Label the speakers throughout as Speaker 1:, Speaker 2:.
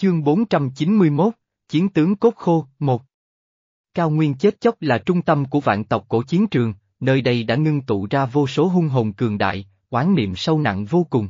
Speaker 1: Chương 491, Chiến tướng cốt khô, 1 Cao Nguyên chết chóc là trung tâm của vạn tộc cổ chiến trường, nơi đây đã ngưng tụ ra vô số hung hồn cường đại, oán niệm sâu nặng vô cùng.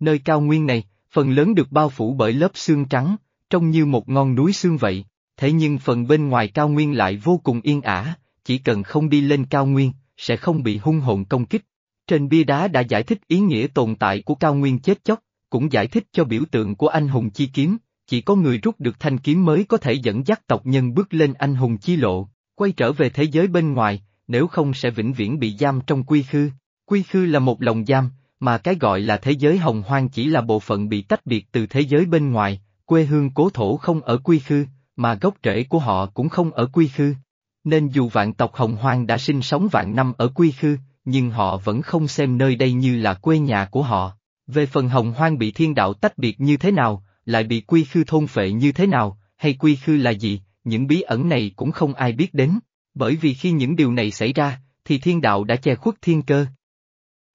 Speaker 1: Nơi cao nguyên này, phần lớn được bao phủ bởi lớp xương trắng, trông như một ngọn núi xương vậy, thế nhưng phần bên ngoài cao nguyên lại vô cùng yên ả, chỉ cần không đi lên cao nguyên, sẽ không bị hung hồn công kích. Trên bia đá đã giải thích ý nghĩa tồn tại của cao nguyên chết chóc, cũng giải thích cho biểu tượng của anh hùng chi kiếm, chỉ có người rút được thanh kiếm mới có thể dẫn dắt tộc nhân bước lên anh hùng chi lộ, quay trở về thế giới bên ngoài, nếu không sẽ vĩnh viễn bị giam trong quy khư. Quy khư là một lồng giam, mà cái gọi là thế giới hồng hoang chỉ là bộ phận bị tách biệt từ thế giới bên ngoài, quê hương cố thổ không ở quy khư, mà gốc rễ của họ cũng không ở quy khư. Nên dù vạn tộc hồng hoang đã sinh sống vạn năm ở quy khư, nhưng họ vẫn không xem nơi đây như là quê nhà của họ. Về phần hồng hoang bị thiên đạo tách biệt như thế nào, lại bị quy khư thôn phệ như thế nào, hay quy khư là gì, những bí ẩn này cũng không ai biết đến, bởi vì khi những điều này xảy ra, thì thiên đạo đã che khuất thiên cơ.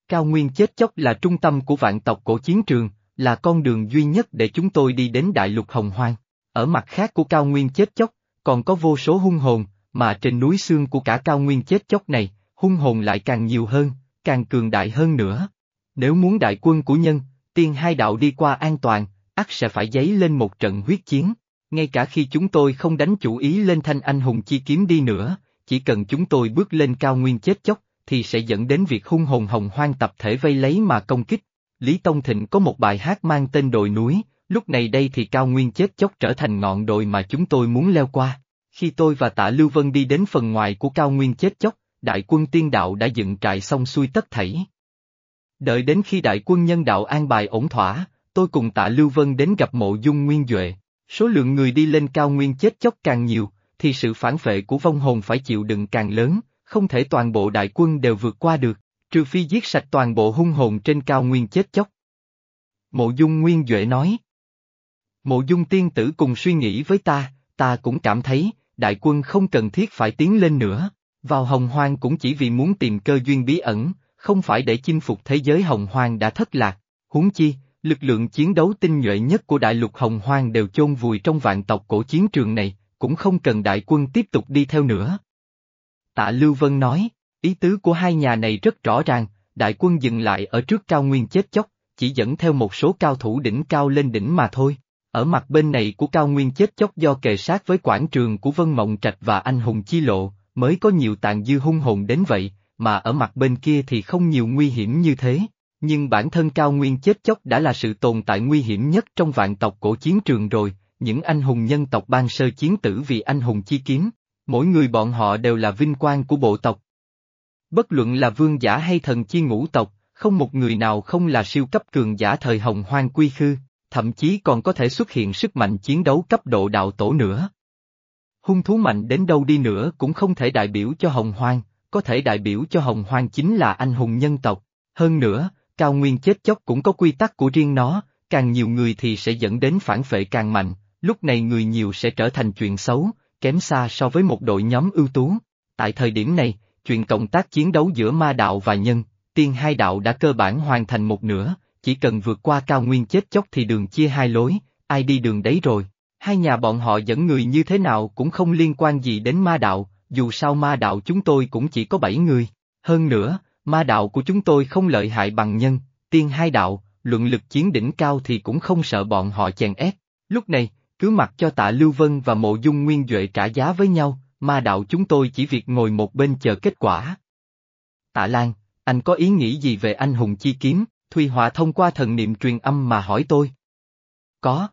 Speaker 1: Cao Nguyên chết chóc là trung tâm của vạn tộc cổ chiến trường, là con đường duy nhất để chúng tôi đi đến đại lục hồng hoang. Ở mặt khác của Cao Nguyên chết chóc, còn có vô số hung hồn, mà trên núi xương của cả Cao Nguyên chết chóc này, hung hồn lại càng nhiều hơn, càng cường đại hơn nữa. Nếu muốn đại quân của nhân, tiên hai đạo đi qua an toàn, ắt sẽ phải dấy lên một trận huyết chiến. Ngay cả khi chúng tôi không đánh chủ ý lên thanh anh hùng chi kiếm đi nữa, chỉ cần chúng tôi bước lên cao nguyên chết chóc, thì sẽ dẫn đến việc hung hồn hồng hoang tập thể vây lấy mà công kích. Lý Tông Thịnh có một bài hát mang tên đồi núi, lúc này đây thì cao nguyên chết chóc trở thành ngọn đồi mà chúng tôi muốn leo qua. Khi tôi và tạ Lưu Vân đi đến phần ngoài của cao nguyên chết chóc, đại quân tiên đạo đã dựng trại xong xuôi tất thảy. Đợi đến khi đại quân nhân đạo an bài ổn thỏa, tôi cùng tạ Lưu Vân đến gặp mộ dung nguyên Duệ. Số lượng người đi lên cao nguyên chết chóc càng nhiều, thì sự phản vệ của vong hồn phải chịu đựng càng lớn, không thể toàn bộ đại quân đều vượt qua được, trừ phi giết sạch toàn bộ hung hồn trên cao nguyên chết chóc. Mộ dung nguyên Duệ nói. Mộ dung tiên tử cùng suy nghĩ với ta, ta cũng cảm thấy, đại quân không cần thiết phải tiến lên nữa, vào hồng hoang cũng chỉ vì muốn tìm cơ duyên bí ẩn, không phải để chinh phục thế giới hồng hoang đã thất lạc, huống chi, lực lượng chiến đấu tinh nhuệ nhất của đại lục hồng hoang đều chôn vùi trong vạn tộc cổ chiến trường này, cũng không cần đại quân tiếp tục đi theo nữa. Tạ Lưu Vân nói, ý tứ của hai nhà này rất rõ ràng, đại quân dừng lại ở trước cao nguyên chết chóc, chỉ dẫn theo một số cao thủ đỉnh cao lên đỉnh mà thôi. Ở mặt bên này của cao nguyên chết chóc do kề sát với quảng trường của Vân Mộng Trạch và Anh Hùng Chi Lộ, mới có nhiều tàn dư hung hồn đến vậy, mà ở mặt bên kia thì không nhiều nguy hiểm như thế. Nhưng bản thân cao nguyên chết chóc đã là sự tồn tại nguy hiểm nhất trong vạn tộc cổ chiến trường rồi, những anh hùng nhân tộc ban sơ chiến tử vì anh hùng chi kiếm, mỗi người bọn họ đều là vinh quang của bộ tộc. Bất luận là vương giả hay thần chi ngũ tộc, không một người nào không là siêu cấp cường giả thời hồng hoang quy khư, thậm chí còn có thể xuất hiện sức mạnh chiến đấu cấp độ đạo tổ nữa. Hung thú mạnh đến đâu đi nữa cũng không thể đại biểu cho hồng hoang, có thể đại biểu cho hồng hoang chính là anh hùng nhân tộc. Hơn nữa, cao nguyên chết chóc cũng có quy tắc của riêng nó, càng nhiều người thì sẽ dẫn đến phản phệ càng mạnh, lúc này người nhiều sẽ trở thành chuyện xấu, kém xa so với một đội nhóm ưu tú. Tại thời điểm này, chuyện cộng tác chiến đấu giữa ma đạo và nhân, tiên hai đạo đã cơ bản hoàn thành một nửa, chỉ cần vượt qua cao nguyên chết chóc thì đường chia hai lối, ai đi đường đấy rồi. Hai nhà bọn họ dẫn người như thế nào cũng không liên quan gì đến ma đạo, dù sao ma đạo chúng tôi cũng chỉ có bảy người. Hơn nữa, ma đạo của chúng tôi không lợi hại bằng nhân, tiên hai đạo, luận lực chiến đỉnh cao thì cũng không sợ bọn họ chèn ép. Lúc này, cứ mặc cho tạ Lưu Vân và mộ dung nguyên Duệ trả giá với nhau, ma đạo chúng tôi chỉ việc ngồi một bên chờ kết quả. Tạ Lan, anh có ý nghĩ gì về anh hùng chi kiếm, Thùy Họa thông qua thần niệm truyền âm mà hỏi tôi. Có.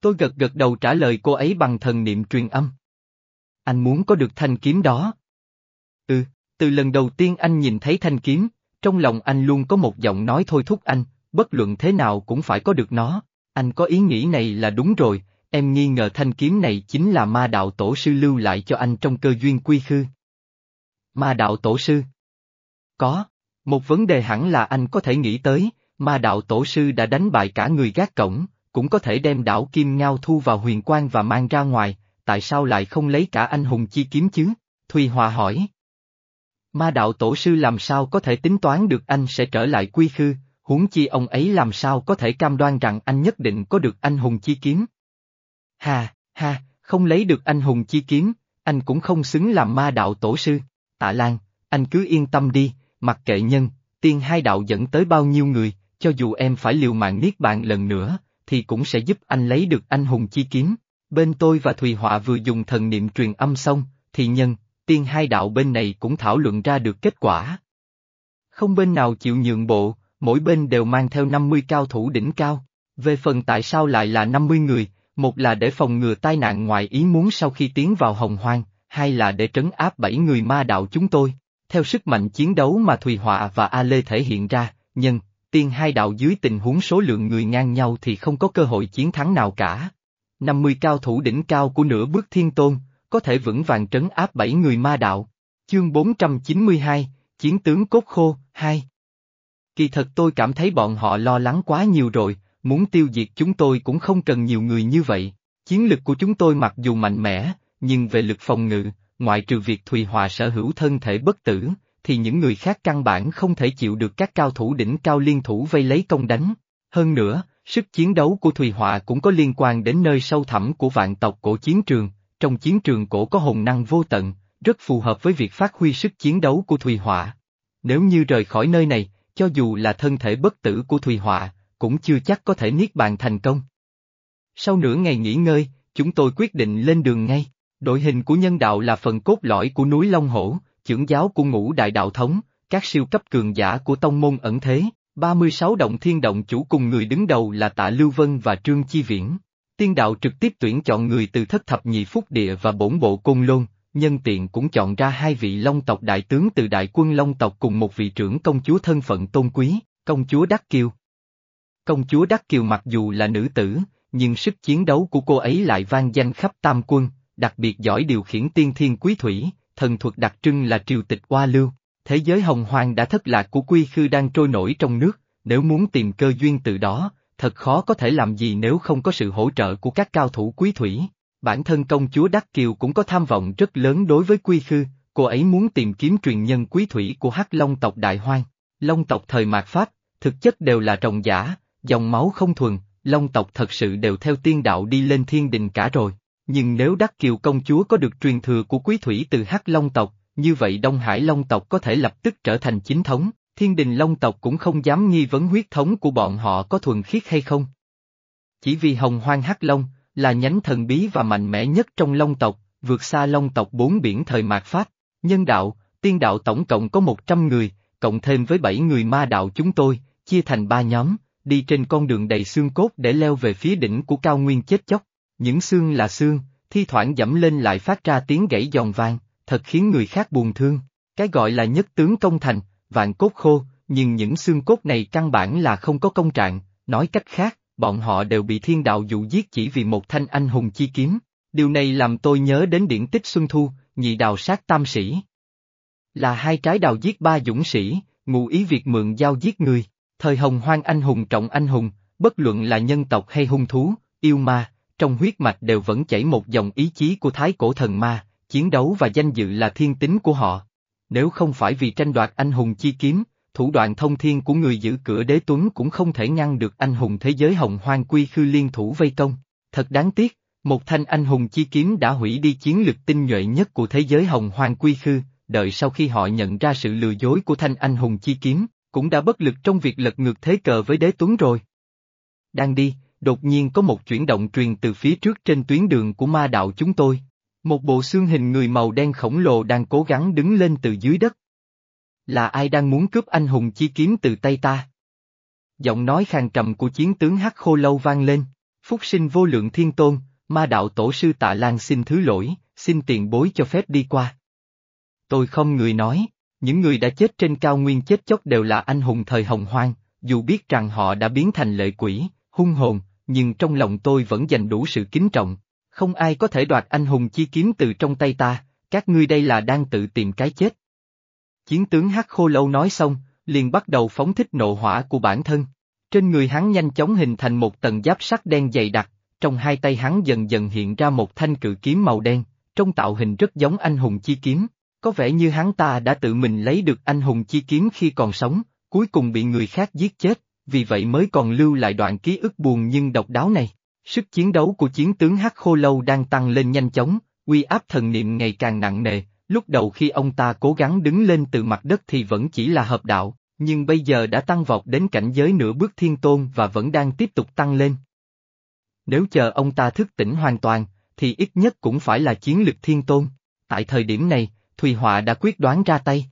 Speaker 1: Tôi gật gật đầu trả lời cô ấy bằng thần niệm truyền âm. Anh muốn có được thanh kiếm đó. Từ lần đầu tiên anh nhìn thấy thanh kiếm, trong lòng anh luôn có một giọng nói thôi thúc anh, bất luận thế nào cũng phải có được nó. Anh có ý nghĩ này là đúng rồi, em nghi ngờ thanh kiếm này chính là ma đạo tổ sư lưu lại cho anh trong cơ duyên quy khư. Ma đạo tổ sư? Có. Một vấn đề hẳn là anh có thể nghĩ tới, ma đạo tổ sư đã đánh bại cả người gác cổng, cũng có thể đem đảo Kim Ngao thu vào huyền quan và mang ra ngoài, tại sao lại không lấy cả anh hùng chi kiếm chứ? Thùy Hòa hỏi. Ma đạo tổ sư làm sao có thể tính toán được anh sẽ trở lại quy khư, huống chi ông ấy làm sao có thể cam đoan rằng anh nhất định có được anh hùng chi kiếm. Ha, ha, không lấy được anh hùng chi kiếm, anh cũng không xứng làm ma đạo tổ sư. Tạ Lan, anh cứ yên tâm đi, mặc kệ nhân, tiên hai đạo dẫn tới bao nhiêu người, cho dù em phải liều mạng niết bạn lần nữa, thì cũng sẽ giúp anh lấy được anh hùng chi kiếm. Bên tôi và Thùy Họa vừa dùng thần niệm truyền âm xong, thì nhân, tiên hai đạo bên này cũng thảo luận ra được kết quả. Không bên nào chịu nhượng bộ, mỗi bên đều mang theo 50 cao thủ đỉnh cao. Về phần tại sao lại là 50 người, một là để phòng ngừa tai nạn ngoài ý muốn sau khi tiến vào hồng hoang, hai là để trấn áp bảy người ma đạo chúng tôi. Theo sức mạnh chiến đấu mà Thùy Họa và A Lê thể hiện ra, nhân, tiên hai đạo dưới tình huống số lượng người ngang nhau thì không có cơ hội chiến thắng nào cả. 50 cao thủ đỉnh cao của nửa bước thiên tôn, có thể vững vàng trấn áp bảy người ma đạo. Chương 492, Chiến tướng Cốt Khô, 2 Kỳ thật tôi cảm thấy bọn họ lo lắng quá nhiều rồi, muốn tiêu diệt chúng tôi cũng không cần nhiều người như vậy. Chiến lực của chúng tôi mặc dù mạnh mẽ, nhưng về lực phòng ngự, ngoại trừ việc Thùy Hòa sở hữu thân thể bất tử, thì những người khác căn bản không thể chịu được các cao thủ đỉnh cao liên thủ vây lấy công đánh. Hơn nữa, sức chiến đấu của Thùy Họa cũng có liên quan đến nơi sâu thẳm của vạn tộc cổ chiến trường, trong chiến trường cổ có hồn năng vô tận, rất phù hợp với việc phát huy sức chiến đấu của Thùy Họa. Nếu như rời khỏi nơi này, cho dù là thân thể bất tử của Thùy Họa, cũng chưa chắc có thể niết bàn thành công. Sau nửa ngày nghỉ ngơi, chúng tôi quyết định lên đường ngay. Đội hình của nhân đạo là phần cốt lõi của núi Long Hổ, trưởng giáo của ngũ đại đạo thống, các siêu cấp cường giả của tông môn ẩn thế, 36 động thiên động chủ cùng người đứng đầu là Tạ Lưu Vân và Trương Chi Viễn. Tiên đạo trực tiếp tuyển chọn người từ thất thập nhị phúc địa và bổn bộ côn lôn, nhân tiện cũng chọn ra hai vị long tộc đại tướng từ đại quân long tộc cùng một vị trưởng công chúa thân phận tôn quý, công chúa Đắc Kiều. Công chúa Đắc Kiều mặc dù là nữ tử, nhưng sức chiến đấu của cô ấy lại vang danh khắp tam quân, đặc biệt giỏi điều khiển tiên thiên quý thủy, thần thuật đặc trưng là triều tịch oa lưu. Thế giới hồng hoang đã thất lạc của quy khư đang trôi nổi trong nước, nếu muốn tìm cơ duyên từ đó, thật khó có thể làm gì nếu không có sự hỗ trợ của các cao thủ quý thủy. Bản thân công chúa Đắc Kiều cũng có tham vọng rất lớn đối với quy khư, cô ấy muốn tìm kiếm truyền nhân quý thủy của Hắc Long tộc Đại Hoang. Long tộc thời mạt Pháp, thực chất đều là rồng giả, dòng máu không thuần, Long tộc thật sự đều theo tiên đạo đi lên thiên đình cả rồi. Nhưng nếu Đắc Kiều công chúa có được truyền thừa của quý thủy từ Hắc Long tộc, như vậy Đông Hải Long tộc có thể lập tức trở thành chính thống, thiên đình Long tộc cũng không dám nghi vấn huyết thống của bọn họ có thuần khiết hay không. Chỉ vì Hồng Hoang Hắc Long, là nhánh thần bí và mạnh mẽ nhất trong Long tộc, vượt xa Long tộc bốn biển thời mạt Pháp, nhân đạo, tiên đạo tổng cộng có 100 người, cộng thêm với 7 người ma đạo chúng tôi, chia thành ba nhóm, đi trên con đường đầy xương cốt để leo về phía đỉnh của cao nguyên chết chóc. Những xương là xương, thi thoảng dẫm lên lại phát ra tiếng gãy giòn vang, thật khiến người khác buồn thương. Cái gọi là nhất tướng công thành, vạn cốt khô, nhưng những xương cốt này căn bản là không có công trạng, nói cách khác, bọn họ đều bị thiên đạo dụ giết chỉ vì một thanh anh hùng chi kiếm. Điều này làm tôi nhớ đến điển tích Xuân Thu, nhị đào sát tam sĩ. Là hai trái đào giết ba dũng sĩ, ngụ ý việc mượn giao giết người, thời hồng hoang anh hùng trọng anh hùng, bất luận là nhân tộc hay hung thú, yêu ma, trong huyết mạch đều vẫn chảy một dòng ý chí của thái cổ thần ma, chiến đấu và danh dự là thiên tính của họ. Nếu không phải vì tranh đoạt anh hùng chi kiếm, thủ đoạn thông thiên của người giữ cửa đế tuấn cũng không thể ngăn được anh hùng thế giới hồng hoang quy khư liên thủ vây công. Thật đáng tiếc, một thanh anh hùng chi kiếm đã hủy đi chiến lực tinh nhuệ nhất của thế giới hồng hoang quy khư, đợi sau khi họ nhận ra sự lừa dối của thanh anh hùng chi kiếm, cũng đã bất lực trong việc lật ngược thế cờ với đế tuấn rồi. Đang đi, đột nhiên có một chuyển động truyền từ phía trước trên tuyến đường của ma đạo chúng tôi. Một bộ xương hình người màu đen khổng lồ đang cố gắng đứng lên từ dưới đất. Là ai đang muốn cướp anh hùng chi kiếm từ tay ta? Giọng nói khàn trầm của chiến tướng Hắc Khô Lâu vang lên, phúc sinh vô lượng thiên tôn, ma đạo tổ sư tạ Lan xin thứ lỗi, xin tiền bối cho phép đi qua. Tôi không người nói, những người đã chết trên cao nguyên chết chóc đều là anh hùng thời hồng hoang, dù biết rằng họ đã biến thành lệ quỷ, hung hồn, nhưng trong lòng tôi vẫn dành đủ sự kính trọng. Không ai có thể đoạt anh hùng chi kiếm từ trong tay ta, các ngươi đây là đang tự tìm cái chết. Chiến tướng Hắc Khô Lâu nói xong, liền bắt đầu phóng thích nộ hỏa của bản thân. Trên người hắn nhanh chóng hình thành một tầng giáp sắt đen dày đặc, trong hai tay hắn dần dần hiện ra một thanh cự kiếm màu đen, trong tạo hình rất giống anh hùng chi kiếm. Có vẻ như hắn ta đã tự mình lấy được anh hùng chi kiếm khi còn sống, cuối cùng bị người khác giết chết, vì vậy mới còn lưu lại đoạn ký ức buồn nhưng độc đáo này. Sức chiến đấu của chiến tướng Hắc Khô Lâu đang tăng lên nhanh chóng, uy áp thần niệm ngày càng nặng nề, lúc đầu khi ông ta cố gắng đứng lên từ mặt đất thì vẫn chỉ là hợp đạo, nhưng bây giờ đã tăng vọt đến cảnh giới nửa bước thiên tôn và vẫn đang tiếp tục tăng lên. Nếu chờ ông ta thức tỉnh hoàn toàn, thì ít nhất cũng phải là chiến lực thiên tôn. Tại thời điểm này, Thùy Họa đã quyết đoán ra tay.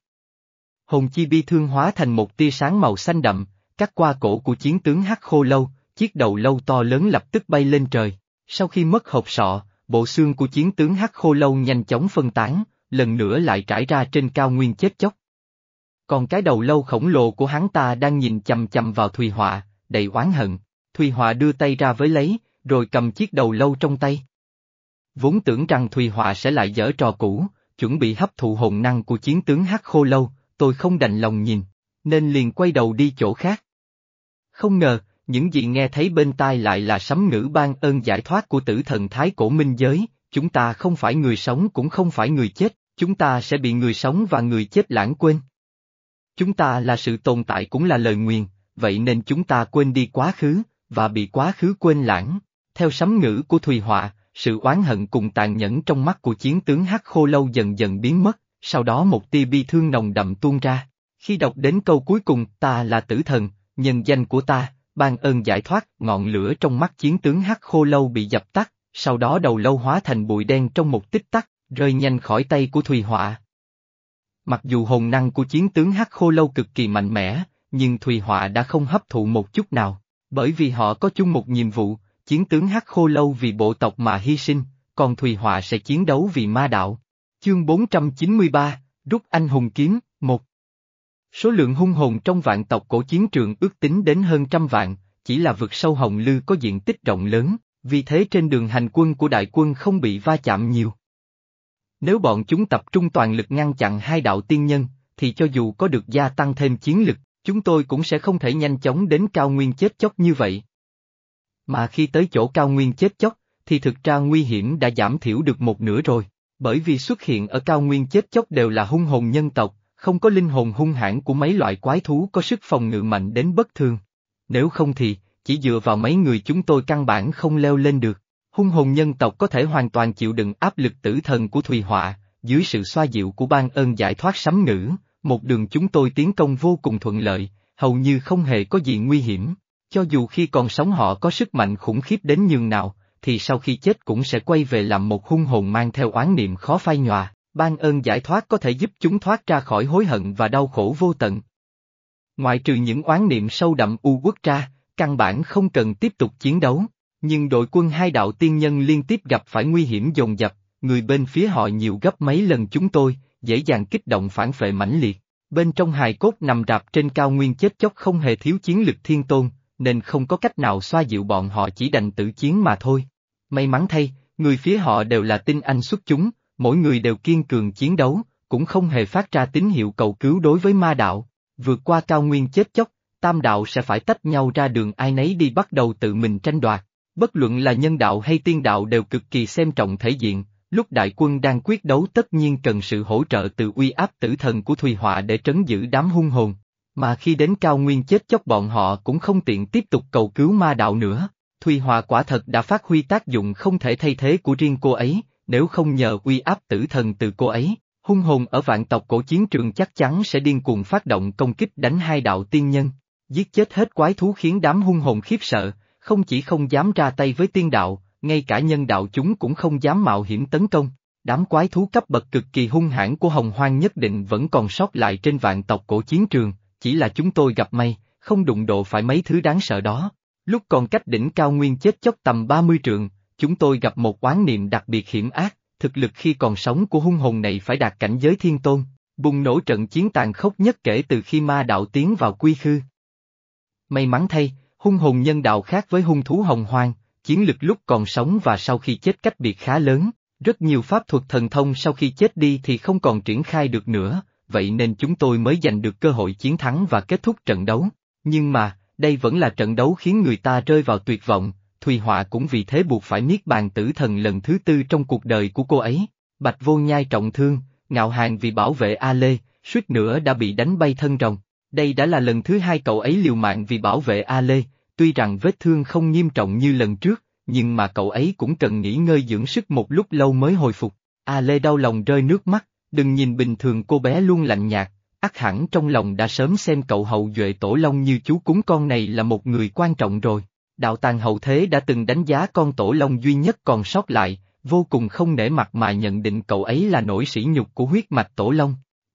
Speaker 1: Hồn chi bi thương hóa thành một tia sáng màu xanh đậm, cắt qua cổ của chiến tướng Hắc Khô Lâu, chiếc đầu lâu to lớn lập tức bay lên trời. Sau khi mất hộp sọ, bộ xương của chiến tướng Hắc Khô Lâu nhanh chóng phân tán, lần nữa lại trải ra trên cao nguyên chết chóc. Còn cái đầu lâu khổng lồ của hắn ta đang nhìn chầm chầm vào Thùy Họa, đầy oán hận. Thùy Họa đưa tay ra với lấy, rồi cầm chiếc đầu lâu trong tay. Vốn tưởng rằng Thùy Họa sẽ lại dở trò cũ, chuẩn bị hấp thụ hồn năng của chiến tướng Hắc Khô Lâu, tôi không đành lòng nhìn, nên liền quay đầu đi chỗ khác. Không ngờ, những gì nghe thấy bên tai lại là sấm ngữ ban ơn giải thoát của tử thần thái cổ minh giới, chúng ta không phải người sống cũng không phải người chết, chúng ta sẽ bị người sống và người chết lãng quên. Chúng ta là sự tồn tại cũng là lời nguyền, vậy nên chúng ta quên đi quá khứ, và bị quá khứ quên lãng. Theo sấm ngữ của Thùy Họa, sự oán hận cùng tàn nhẫn trong mắt của chiến tướng Hắc Khô Lâu dần dần biến mất, sau đó một tia bi thương nồng đậm tuôn ra. Khi đọc đến câu cuối cùng, ta là tử thần, nhân danh của ta, ban ơn giải thoát, ngọn lửa trong mắt chiến tướng Hắc Khô Lâu bị dập tắt, sau đó đầu lâu hóa thành bụi đen trong một tích tắc, rơi nhanh khỏi tay của Thùy Họa. Mặc dù hồn năng của chiến tướng Hắc Khô Lâu cực kỳ mạnh mẽ, nhưng Thùy Họa đã không hấp thụ một chút nào, bởi vì họ có chung một nhiệm vụ, chiến tướng Hắc Khô Lâu vì bộ tộc mà hy sinh, còn Thùy Họa sẽ chiến đấu vì ma đạo. Chương 493, Rút Anh Hùng Kiếm, 1 Số lượng hung hồn trong vạn tộc cổ chiến trường ước tính đến hơn trăm vạn, chỉ là vực sâu hồng lư có diện tích rộng lớn, vì thế trên đường hành quân của đại quân không bị va chạm nhiều. Nếu bọn chúng tập trung toàn lực ngăn chặn hai đạo tiên nhân, thì cho dù có được gia tăng thêm chiến lực, chúng tôi cũng sẽ không thể nhanh chóng đến cao nguyên chết chóc như vậy. Mà khi tới chỗ cao nguyên chết chóc, thì thực ra nguy hiểm đã giảm thiểu được một nửa rồi, bởi vì xuất hiện ở cao nguyên chết chóc đều là hung hồn nhân tộc, không có linh hồn hung hãn của mấy loại quái thú có sức phòng ngự mạnh đến bất thường. Nếu không thì, chỉ dựa vào mấy người chúng tôi căn bản không leo lên được. Hung hồn nhân tộc có thể hoàn toàn chịu đựng áp lực tử thần của Thùy Họa, dưới sự xoa dịu của ban ơn giải thoát sấm ngữ, một đường chúng tôi tiến công vô cùng thuận lợi, hầu như không hề có gì nguy hiểm. Cho dù khi còn sống họ có sức mạnh khủng khiếp đến nhường nào, thì sau khi chết cũng sẽ quay về làm một hung hồn mang theo oán niệm khó phai nhòa, ban ơn giải thoát có thể giúp chúng thoát ra khỏi hối hận và đau khổ vô tận. Ngoại trừ những oán niệm sâu đậm u quốc ra, căn bản không cần tiếp tục chiến đấu, nhưng đội quân hai đạo tiên nhân liên tiếp gặp phải nguy hiểm dồn dập, người bên phía họ nhiều gấp mấy lần chúng tôi, dễ dàng kích động phản phệ mãnh liệt. Bên trong hài cốt nằm rạp trên cao nguyên chết chóc không hề thiếu chiến lực thiên tôn, nên không có cách nào xoa dịu bọn họ chỉ đành tự chiến mà thôi. May mắn thay, người phía họ đều là tinh anh xuất chúng, mỗi người đều kiên cường chiến đấu, cũng không hề phát ra tín hiệu cầu cứu đối với ma đạo. Vượt qua cao nguyên chết chóc, tam đạo sẽ phải tách nhau ra đường ai nấy đi bắt đầu tự mình tranh đoạt. Bất luận là nhân đạo hay tiên đạo đều cực kỳ xem trọng thể diện, lúc đại quân đang quyết đấu tất nhiên cần sự hỗ trợ từ uy áp tử thần của Thùy Họa để trấn giữ đám hung hồn, mà khi đến cao nguyên chết chóc bọn họ cũng không tiện tiếp tục cầu cứu ma đạo nữa. Thùy Họa quả thật đã phát huy tác dụng không thể thay thế của riêng cô ấy, nếu không nhờ uy áp tử thần từ cô ấy, hung hồn ở vạn tộc cổ chiến trường chắc chắn sẽ điên cuồng phát động công kích đánh hai đạo tiên nhân, giết chết hết quái thú khiến đám hung hồn khiếp sợ, không chỉ không dám ra tay với tiên đạo, ngay cả nhân đạo chúng cũng không dám mạo hiểm tấn công. Đám quái thú cấp bậc cực kỳ hung hãn của Hồng Hoang nhất định vẫn còn sót lại trên vạn tộc cổ chiến trường, chỉ là chúng tôi gặp may, không đụng độ phải mấy thứ đáng sợ đó. Lúc còn cách đỉnh cao nguyên chết chóc tầm 30 trượng, chúng tôi gặp một oán niệm đặc biệt hiểm ác, thực lực khi còn sống của hung hồn này phải đạt cảnh giới thiên tôn, bùng nổ trận chiến tàn khốc nhất kể từ khi ma đạo tiến vào quy khư. May mắn thay, hung hồn nhân đạo khác với hung thú hồng hoang, chiến lực lúc còn sống và sau khi chết cách biệt khá lớn, rất nhiều pháp thuật thần thông sau khi chết đi thì không còn triển khai được nữa, vậy nên chúng tôi mới giành được cơ hội chiến thắng và kết thúc trận đấu. Nhưng mà, đây vẫn là trận đấu khiến người ta rơi vào tuyệt vọng, Thùy Họa cũng vì thế buộc phải niết bàn tử thần lần thứ tư trong cuộc đời của cô ấy. Bạch vô nhai trọng thương, ngạo hàng vì bảo vệ A Lê, suýt nữa đã bị đánh bay thân rồng. Đây đã là lần thứ hai cậu ấy liều mạng vì bảo vệ A Lê, tuy rằng vết thương không nghiêm trọng như lần trước, nhưng mà cậu ấy cũng cần nghỉ ngơi dưỡng sức một lúc lâu mới hồi phục. A Lê đau lòng rơi nước mắt, đừng nhìn bình thường cô bé luôn lạnh nhạt, ắt hẳn trong lòng đã sớm xem cậu hậu duệ tổ long như chú cúng con này là một người quan trọng rồi. Đạo tàng hậu thế đã từng đánh giá con tổ long duy nhất còn sót lại, vô cùng không nể mặt mà nhận định cậu ấy là nổi sỉ nhục của huyết mạch tổ long.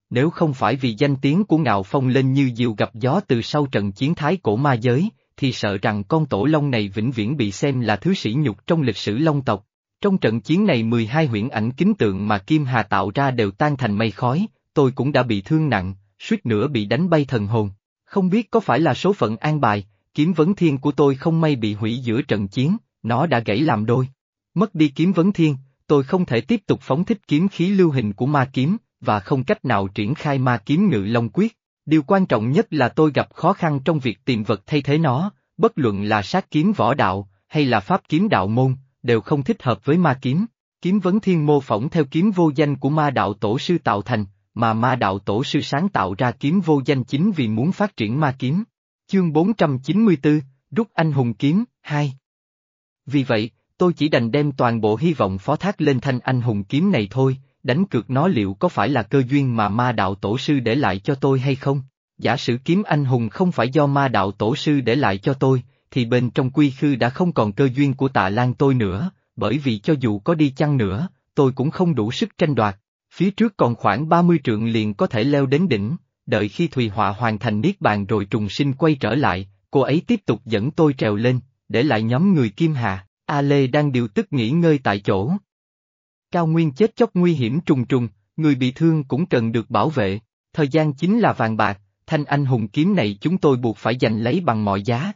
Speaker 1: Nếu không phải vì danh tiếng của ngạo phong lên như diều gặp gió từ sau trận chiến thái cổ ma giới, thì sợ rằng con tổ long này vĩnh viễn bị xem là thứ sỉ nhục trong lịch sử long tộc. Trong trận chiến này 12 huyễn ảnh kính tượng mà Kim Hà tạo ra đều tan thành mây khói, tôi cũng đã bị thương nặng, suýt nữa bị đánh bay thần hồn. Không biết có phải là số phận an bài, kiếm vấn thiên của tôi không may bị hủy giữa trận chiến, nó đã gãy làm đôi. Mất đi kiếm vấn thiên, tôi không thể tiếp tục phóng thích kiếm khí lưu hình của ma kiếm, và không cách nào triển khai ma kiếm ngự long quyết. Điều quan trọng nhất là tôi gặp khó khăn trong việc tìm vật thay thế nó, bất luận là sát kiếm võ đạo, hay là pháp kiếm đạo môn, đều không thích hợp với ma kiếm. Kiếm vấn thiên mô phỏng theo kiếm vô danh của ma đạo tổ sư tạo thành, mà ma đạo tổ sư sáng tạo ra kiếm vô danh chính vì muốn phát triển ma kiếm. Chương 494, Rút Anh Hùng Kiếm, 2 Vì vậy, tôi chỉ đành đem toàn bộ hy vọng phó thác lên thanh anh hùng kiếm này thôi, đánh cược nó liệu có phải là cơ duyên mà ma đạo tổ sư để lại cho tôi hay không? Giả sử kiếm anh hùng không phải do ma đạo tổ sư để lại cho tôi, thì bên trong quy khư đã không còn cơ duyên của tạ lan tôi nữa, bởi vì cho dù có đi chăng nữa, tôi cũng không đủ sức tranh đoạt. Phía trước còn khoảng 30 trượng liền có thể leo đến đỉnh, đợi khi Thùy Họa hoàn thành niết bàn rồi trùng sinh quay trở lại, cô ấy tiếp tục dẫn tôi trèo lên, để lại nhóm người Kim Hà, A Lê đang điều tức nghỉ ngơi tại chỗ. Cao Nguyên chết chóc nguy hiểm trùng trùng, người bị thương cũng cần được bảo vệ, thời gian chính là vàng bạc, thanh anh hùng kiếm này chúng tôi buộc phải giành lấy bằng mọi giá.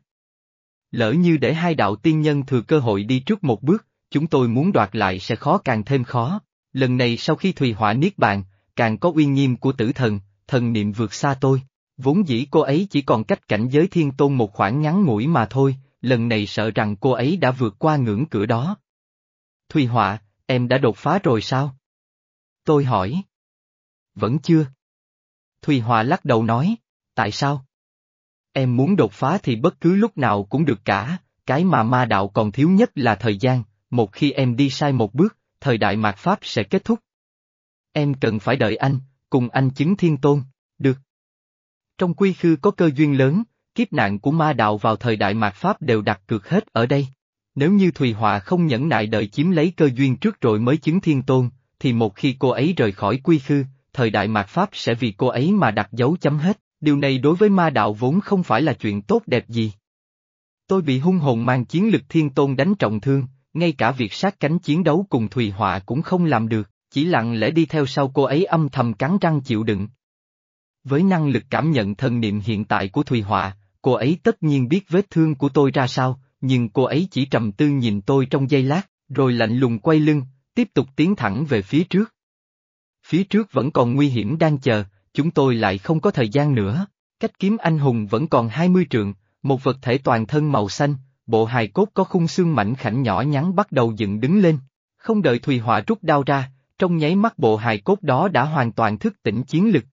Speaker 1: Lỡ như để hai đạo tiên nhân thừa cơ hội đi trước một bước, chúng tôi muốn đoạt lại sẽ khó càng thêm khó. Lần này sau khi Thùy Họa Niết Bàn, càng có uy nghiêm của tử thần, thần niệm vượt xa tôi. Vốn dĩ cô ấy chỉ còn cách cảnh giới thiên tôn một khoảng ngắn ngủi mà thôi, lần này sợ rằng cô ấy đã vượt qua ngưỡng cửa đó. Thùy Họa, em đã đột phá rồi sao? Tôi hỏi. Vẫn chưa. Thùy Họa lắc đầu nói, tại sao? Em muốn đột phá thì bất cứ lúc nào cũng được cả, cái mà ma đạo còn thiếu nhất là thời gian, một khi em đi sai một bước, thời đại mạt Pháp sẽ kết thúc. Em cần phải đợi anh, cùng anh chứng thiên tôn, được. Trong quy khư có cơ duyên lớn, kiếp nạn của ma đạo vào thời đại mạt Pháp đều đặt cược hết ở đây. Nếu như Thùy Họa không nhẫn nại đợi chiếm lấy cơ duyên trước rồi mới chứng thiên tôn, thì một khi cô ấy rời khỏi quy khư, thời đại mạt Pháp sẽ vì cô ấy mà đặt dấu chấm hết, điều này đối với ma đạo vốn không phải là chuyện tốt đẹp gì. Tôi bị hung hồn mang chiến lực thiên tôn đánh trọng thương, ngay cả việc sát cánh chiến đấu cùng Thùy Họa cũng không làm được, chỉ lặng lẽ đi theo sau cô ấy âm thầm cắn răng chịu đựng. Với năng lực cảm nhận thân niệm hiện tại của Thùy Họa, cô ấy tất nhiên biết vết thương của tôi ra sao, nhưng cô ấy chỉ trầm tư nhìn tôi trong giây lát, rồi lạnh lùng quay lưng, tiếp tục tiến thẳng về phía trước. Phía trước vẫn còn nguy hiểm đang chờ, chúng tôi lại không có thời gian nữa. Cách kiếm anh hùng vẫn còn 20 trượng, một vật thể toàn thân màu xanh, bộ hài cốt có khung xương mảnh khảnh nhỏ nhắn bắt đầu dựng đứng lên. Không đợi Thùy Họa rút đao ra, trong nháy mắt bộ hài cốt đó đã hoàn toàn thức tỉnh chiến lực.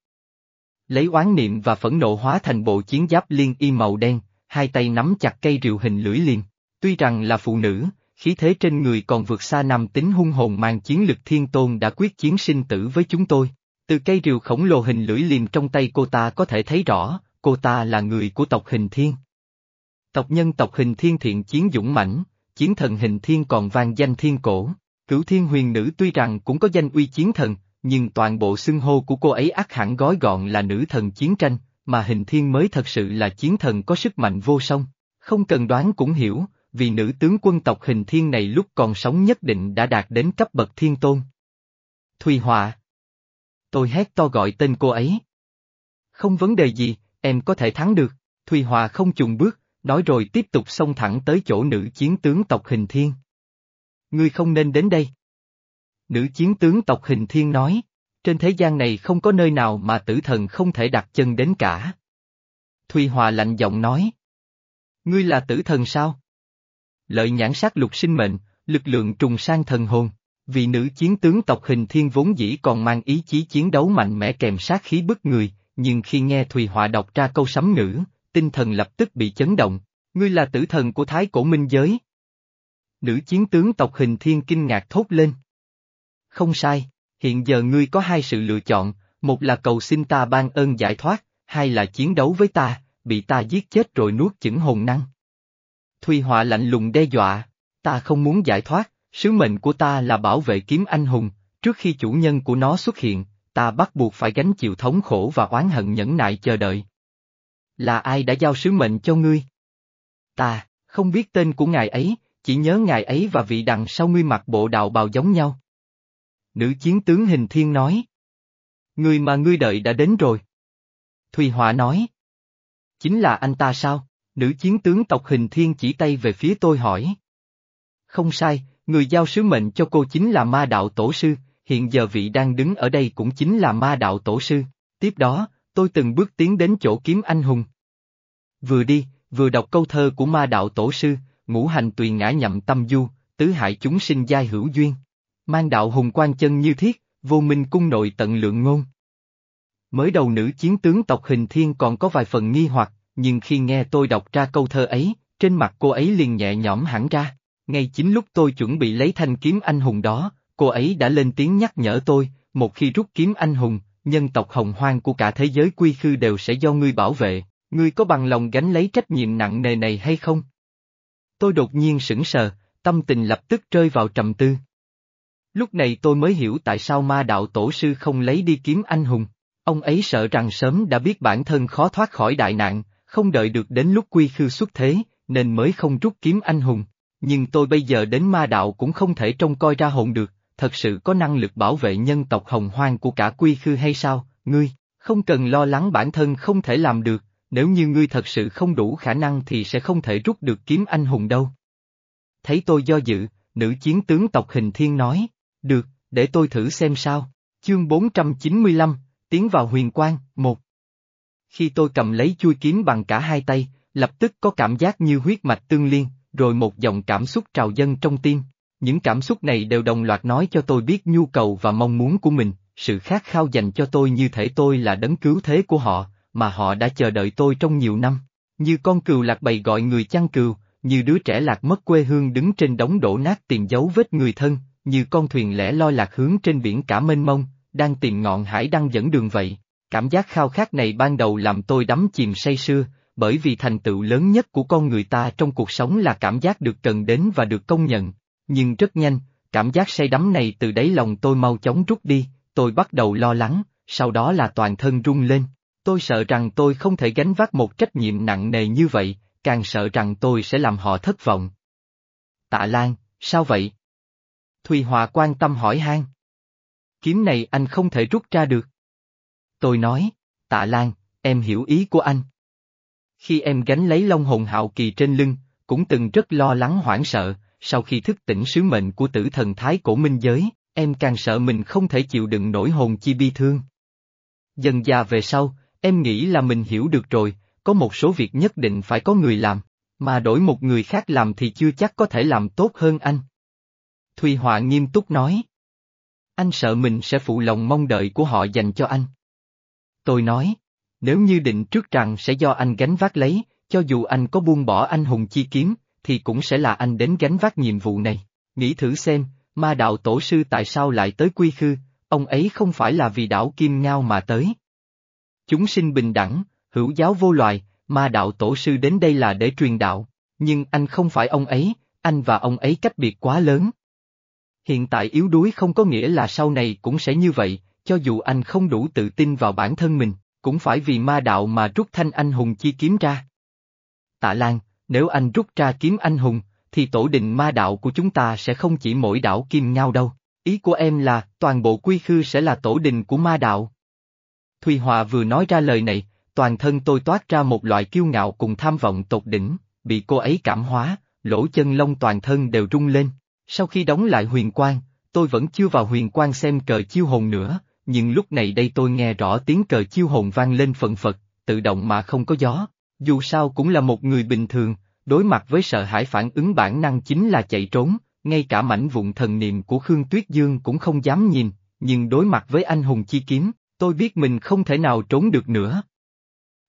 Speaker 1: Lấy oán niệm và phẫn nộ hóa thành bộ chiến giáp liên y màu đen, hai tay nắm chặt cây rìu hình lưỡi liềm. Tuy rằng là phụ nữ, khí thế trên người còn vượt xa nam tính hung hồn mang chiến lực thiên tôn đã quyết chiến sinh tử với chúng tôi. Từ cây rìu khổng lồ hình lưỡi liềm trong tay cô ta có thể thấy rõ, cô ta là người của tộc hình thiên. Tộc nhân tộc hình thiên thiện chiến dũng mãnh, chiến thần hình thiên còn vang danh thiên cổ. Cửu thiên huyền nữ tuy rằng cũng có danh uy chiến thần, nhưng toàn bộ xưng hô của cô ấy ắt hẳn gói gọn là nữ thần chiến tranh, mà hình thiên mới thật sự là chiến thần có sức mạnh vô song. Không cần đoán cũng hiểu, vì nữ tướng quân tộc hình thiên này lúc còn sống nhất định đã đạt đến cấp bậc thiên tôn. Thùy Họa Tôi hét to gọi tên cô ấy. Không vấn đề gì, em có thể thắng được, Thùy Họa không chùn bước, nói rồi tiếp tục xông thẳng tới chỗ nữ chiến tướng tộc hình thiên. Ngươi không nên đến đây. Nữ chiến tướng tộc hình thiên nói, trên thế gian này không có nơi nào mà tử thần không thể đặt chân đến cả. Thùy Hòa lạnh giọng nói. Ngươi là tử thần sao? Lợi nhãn sát lục sinh mệnh, lực lượng trùng sang thần hồn, vì nữ chiến tướng tộc hình thiên vốn dĩ còn mang ý chí chiến đấu mạnh mẽ kèm sát khí bức người, nhưng khi nghe Thùy Hòa đọc ra câu sấm ngữ, tinh thần lập tức bị chấn động, ngươi là tử thần của thái cổ minh giới. Nữ chiến tướng tộc hình thiên kinh ngạc thốt lên. Không sai, hiện giờ ngươi có hai sự lựa chọn, một là cầu xin ta ban ơn giải thoát, hai là chiến đấu với ta, bị ta giết chết rồi nuốt chửng hồn năng. Thùy Họa lạnh lùng đe dọa, ta không muốn giải thoát, sứ mệnh của ta là bảo vệ kiếm anh hùng, trước khi chủ nhân của nó xuất hiện, ta bắt buộc phải gánh chịu thống khổ và oán hận nhẫn nại chờ đợi. Là ai đã giao sứ mệnh cho ngươi? Ta, không biết tên của ngài ấy, chỉ nhớ ngài ấy và vị đằng sau ngươi mặc bộ đạo bào giống nhau. Nữ chiến tướng hình thiên nói. Người mà ngươi đợi đã đến rồi. Thùy Họa nói. Chính là anh ta sao? Nữ chiến tướng tộc hình thiên chỉ tay về phía tôi hỏi. Không sai, người giao sứ mệnh cho cô chính là ma đạo tổ sư, hiện giờ vị đang đứng ở đây cũng chính là ma đạo tổ sư. Tiếp đó, tôi từng bước tiến đến chỗ kiếm anh hùng. Vừa đi, vừa đọc câu thơ của ma đạo tổ sư, ngũ hành tùy ngã nhậm tâm du, tứ hại chúng sinh giai hữu duyên. Mang đạo hùng quan chân như thiết, vô minh cung nội tận lượng ngôn. Mới đầu nữ chiến tướng tộc hình thiên còn có vài phần nghi hoặc, nhưng khi nghe tôi đọc ra câu thơ ấy, trên mặt cô ấy liền nhẹ nhõm hẳn ra. Ngay chính lúc tôi chuẩn bị lấy thanh kiếm anh hùng đó, cô ấy đã lên tiếng nhắc nhở tôi, một khi rút kiếm anh hùng, nhân tộc hồng hoang của cả thế giới quy khư đều sẽ do ngươi bảo vệ, ngươi có bằng lòng gánh lấy trách nhiệm nặng nề này hay không? Tôi đột nhiên sững sờ, tâm tình lập tức rơi vào trầm tư. Lúc này tôi mới hiểu tại sao ma đạo tổ sư không lấy đi kiếm anh hùng. Ông ấy sợ rằng sớm đã biết bản thân khó thoát khỏi đại nạn, không đợi được đến lúc quy khư xuất thế, nên mới không rút kiếm anh hùng. Nhưng tôi bây giờ đến ma đạo cũng không thể trông coi ra hồn được, thật sự có năng lực bảo vệ nhân tộc hồng hoang của cả quy khư hay sao, ngươi, không cần lo lắng bản thân không thể làm được, nếu như ngươi thật sự không đủ khả năng thì sẽ không thể rút được kiếm anh hùng đâu. Thấy tôi do dự, nữ chiến tướng tộc hình thiên nói, được, để tôi thử xem sao. Chương 495, tiến vào huyền quang, một. Khi tôi cầm lấy chui kiếm bằng cả hai tay, lập tức có cảm giác như huyết mạch tương liên, rồi một dòng cảm xúc trào dâng trong tim. Những cảm xúc này đều đồng loạt nói cho tôi biết nhu cầu và mong muốn của mình, sự khát khao dành cho tôi như thể tôi là đấng cứu thế của họ, mà họ đã chờ đợi tôi trong nhiều năm. Như con cừu lạc bầy gọi người chăn cừu, như đứa trẻ lạc mất quê hương đứng trên đống đổ nát tìm dấu vết người thân, như con thuyền lẻ loi lạc hướng trên biển cả mênh mông, đang tìm ngọn hải đăng dẫn đường vậy. Cảm giác khao khát này ban đầu làm tôi đắm chìm say sưa, bởi vì thành tựu lớn nhất của con người ta trong cuộc sống là cảm giác được cần đến và được công nhận. Nhưng rất nhanh, cảm giác say đắm này từ đáy lòng tôi mau chóng rút đi, tôi bắt đầu lo lắng, sau đó là toàn thân rung lên. Tôi sợ rằng tôi không thể gánh vác một trách nhiệm nặng nề như vậy, càng sợ rằng tôi sẽ làm họ thất vọng. Tạ Lan, sao vậy? Thùy Hòa quan tâm hỏi han. Kiếm này anh không thể rút ra được. Tôi nói, Tạ Lan, em hiểu ý của anh. Khi em gánh lấy long hồn hạo kỳ trên lưng, cũng từng rất lo lắng hoảng sợ, sau khi thức tỉnh sứ mệnh của tử thần thái cổ minh giới, em càng sợ mình không thể chịu đựng nổi hồn chi bi thương. Dần già về sau, em nghĩ là mình hiểu được rồi, có một số việc nhất định phải có người làm, mà đổi một người khác làm thì chưa chắc có thể làm tốt hơn anh. Thùy Họa nghiêm túc nói. Anh sợ mình sẽ phụ lòng mong đợi của họ dành cho anh. Tôi nói, nếu như định trước rằng sẽ do anh gánh vác lấy, cho dù anh có buông bỏ anh hùng chi kiếm, thì cũng sẽ là anh đến gánh vác nhiệm vụ này. Nghĩ thử xem, ma đạo tổ sư tại sao lại tới quy khư, ông ấy không phải là vì đảo Kim Ngao mà tới. Chúng sinh bình đẳng, hữu giáo vô loài, ma đạo tổ sư đến đây là để truyền đạo, nhưng anh không phải ông ấy, anh và ông ấy cách biệt quá lớn. Hiện tại yếu đuối không có nghĩa là sau này cũng sẽ như vậy, cho dù anh không đủ tự tin vào bản thân mình, cũng phải vì ma đạo mà rút thanh anh hùng chi kiếm ra. Tạ Lan, nếu anh rút ra kiếm anh hùng, thì tổ đình ma đạo của chúng ta sẽ không chỉ mỗi đảo kim ngao đâu. Ý của em là, toàn bộ quy khư sẽ là tổ đình của ma đạo. Thùy Hòa vừa nói ra lời này, toàn thân tôi toát ra một loại kiêu ngạo cùng tham vọng tột đỉnh, bị cô ấy cảm hóa, lỗ chân lông toàn thân đều rung lên. Sau khi đóng lại huyền quang, tôi vẫn chưa vào huyền quang xem cờ chiêu hồn nữa, nhưng lúc này đây tôi nghe rõ tiếng cờ chiêu hồn vang lên phần phật, tự động mà không có gió. Dù sao cũng là một người bình thường, đối mặt với sợ hãi phản ứng bản năng chính là chạy trốn, ngay cả mảnh vụn thần niệm của Khương Tuyết Dương cũng không dám nhìn, nhưng đối mặt với anh hùng chi kiếm, tôi biết mình không thể nào trốn được nữa.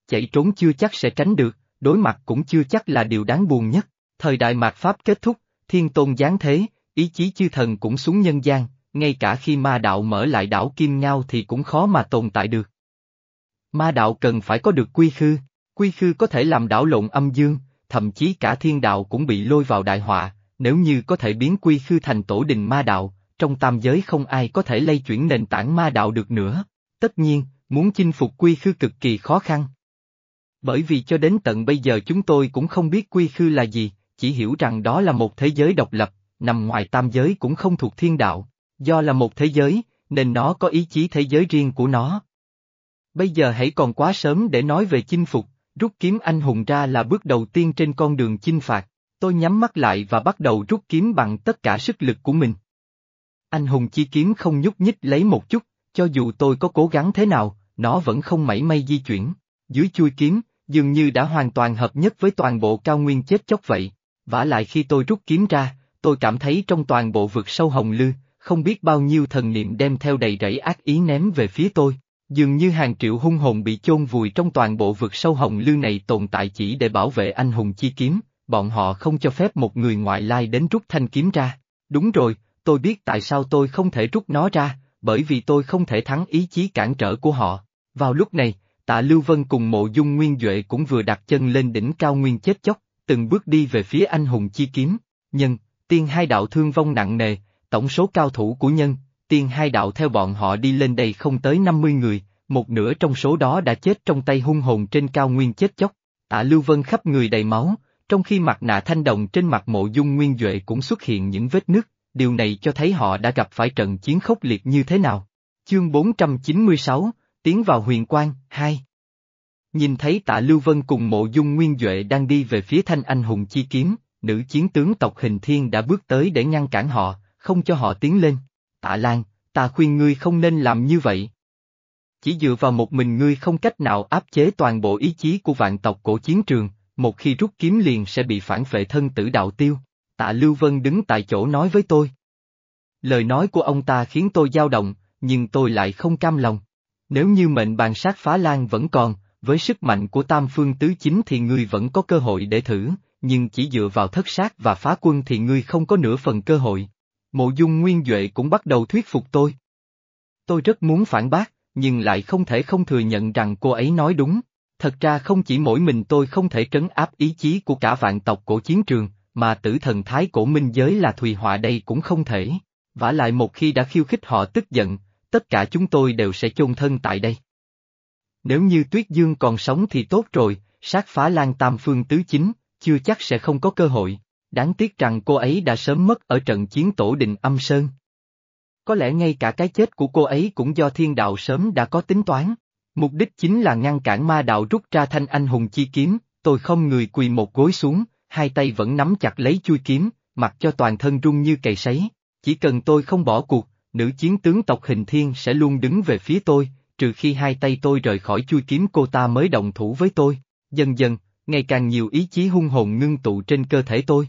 Speaker 1: Chạy trốn chưa chắc sẽ tránh được, đối mặt cũng chưa chắc là điều đáng buồn nhất. Thời đại mạt Pháp kết thúc, thiên tôn giáng thế, ý chí chư thần cũng xuống nhân gian, ngay cả khi ma đạo mở lại đảo Kim Ngao thì cũng khó mà tồn tại được. Ma đạo cần phải có được quy khư, quy khư có thể làm đảo lộn âm dương, thậm chí cả thiên đạo cũng bị lôi vào đại họa, nếu như có thể biến quy khư thành tổ đình ma đạo, trong tam giới không ai có thể lay chuyển nền tảng ma đạo được nữa. Tất nhiên, muốn chinh phục quy khư cực kỳ khó khăn. Bởi vì cho đến tận bây giờ chúng tôi cũng không biết quy khư là gì, chỉ hiểu rằng đó là một thế giới độc lập, nằm ngoài tam giới cũng không thuộc thiên đạo. Do là một thế giới, nên nó có ý chí thế giới riêng của nó. Bây giờ hãy còn quá sớm để nói về chinh phục, rút kiếm anh hùng ra là bước đầu tiên trên con đường chinh phạt. Tôi nhắm mắt lại và bắt đầu rút kiếm bằng tất cả sức lực của mình. Anh hùng chi kiếm không nhúc nhích lấy một chút, cho dù tôi có cố gắng thế nào, nó vẫn không mảy may di chuyển. Dưới chui kiếm, dường như đã hoàn toàn hợp nhất với toàn bộ cao nguyên chết chóc vậy. vả lại khi tôi rút kiếm ra, tôi cảm thấy trong toàn bộ vực sâu hồng lư, không biết bao nhiêu thần niệm đem theo đầy rẫy ác ý ném về phía tôi. Dường như hàng triệu hung hồn bị chôn vùi trong toàn bộ vực sâu hồng lư này tồn tại chỉ để bảo vệ anh hùng chi kiếm, bọn họ không cho phép một người ngoại lai đến rút thanh kiếm ra. Đúng rồi, tôi biết tại sao tôi không thể rút nó ra, bởi vì tôi không thể thắng ý chí cản trở của họ. Vào lúc này, tạ Lưu Vân cùng mộ dung nguyên Duệ cũng vừa đặt chân lên đỉnh cao nguyên chết chóc, từng bước đi về phía anh hùng chi kiếm. Nhân, tiên hai đạo thương vong nặng nề, tổng số cao thủ của nhân, tiên hai đạo theo bọn họ đi lên đây không tới 50 người, một nửa trong số đó đã chết trong tay hung hồn trên cao nguyên chết chóc. Tạ Lưu Vân khắp người đầy máu, trong khi mặt nạ thanh đồng trên mặt mộ dung nguyên Duệ cũng xuất hiện những vết nứt, điều này cho thấy họ đã gặp phải trận chiến khốc liệt như thế nào. Chương 496, Tiến vào huyền quang, 2 Nhìn thấy tạ Lưu Vân cùng mộ dung nguyên Duệ đang đi về phía thanh anh hùng chi kiếm, nữ chiến tướng tộc hình thiên đã bước tới để ngăn cản họ, không cho họ tiến lên. Tạ Lan, ta khuyên ngươi không nên làm như vậy. Chỉ dựa vào một mình ngươi không cách nào áp chế toàn bộ ý chí của vạn tộc cổ chiến trường, một khi rút kiếm liền sẽ bị phản phệ thân tử đạo tiêu. Tạ Lưu Vân đứng tại chỗ nói với tôi. Lời nói của ông ta khiến tôi dao động, nhưng tôi lại không cam lòng. Nếu như mệnh bàn sát phá lan vẫn còn, với sức mạnh của tam phương tứ chính thì ngươi vẫn có cơ hội để thử, nhưng chỉ dựa vào thất sát và phá quân thì ngươi không có nửa phần cơ hội. Mộ dung nguyên Duệ cũng bắt đầu thuyết phục tôi. Tôi rất muốn phản bác, nhưng lại không thể không thừa nhận rằng cô ấy nói đúng. Thật ra không chỉ mỗi mình tôi không thể trấn áp ý chí của cả vạn tộc cổ chiến trường, mà tử thần thái cổ minh giới là Thùy Họa đây cũng không thể. vả lại một khi đã khiêu khích họ tức giận, tất cả chúng tôi đều sẽ chôn thân tại đây. Nếu như Tuyết Dương còn sống thì tốt rồi, sát phá lan tam phương tứ chính, chưa chắc sẽ không có cơ hội. Đáng tiếc rằng cô ấy đã sớm mất ở trận chiến tổ đình âm sơn. Có lẽ ngay cả cái chết của cô ấy cũng do thiên đạo sớm đã có tính toán. Mục đích chính là ngăn cản ma đạo rút ra thanh anh hùng chi kiếm, tôi không người quỳ một gối xuống, hai tay vẫn nắm chặt lấy chui kiếm, mặc cho toàn thân rung như cày sấy. Chỉ cần tôi không bỏ cuộc, nữ chiến tướng tộc hình thiên sẽ luôn đứng về phía tôi, trừ khi hai tay tôi rời khỏi chui kiếm cô ta mới động thủ với tôi. Dần dần, ngày càng nhiều ý chí hung hồn ngưng tụ trên cơ thể tôi.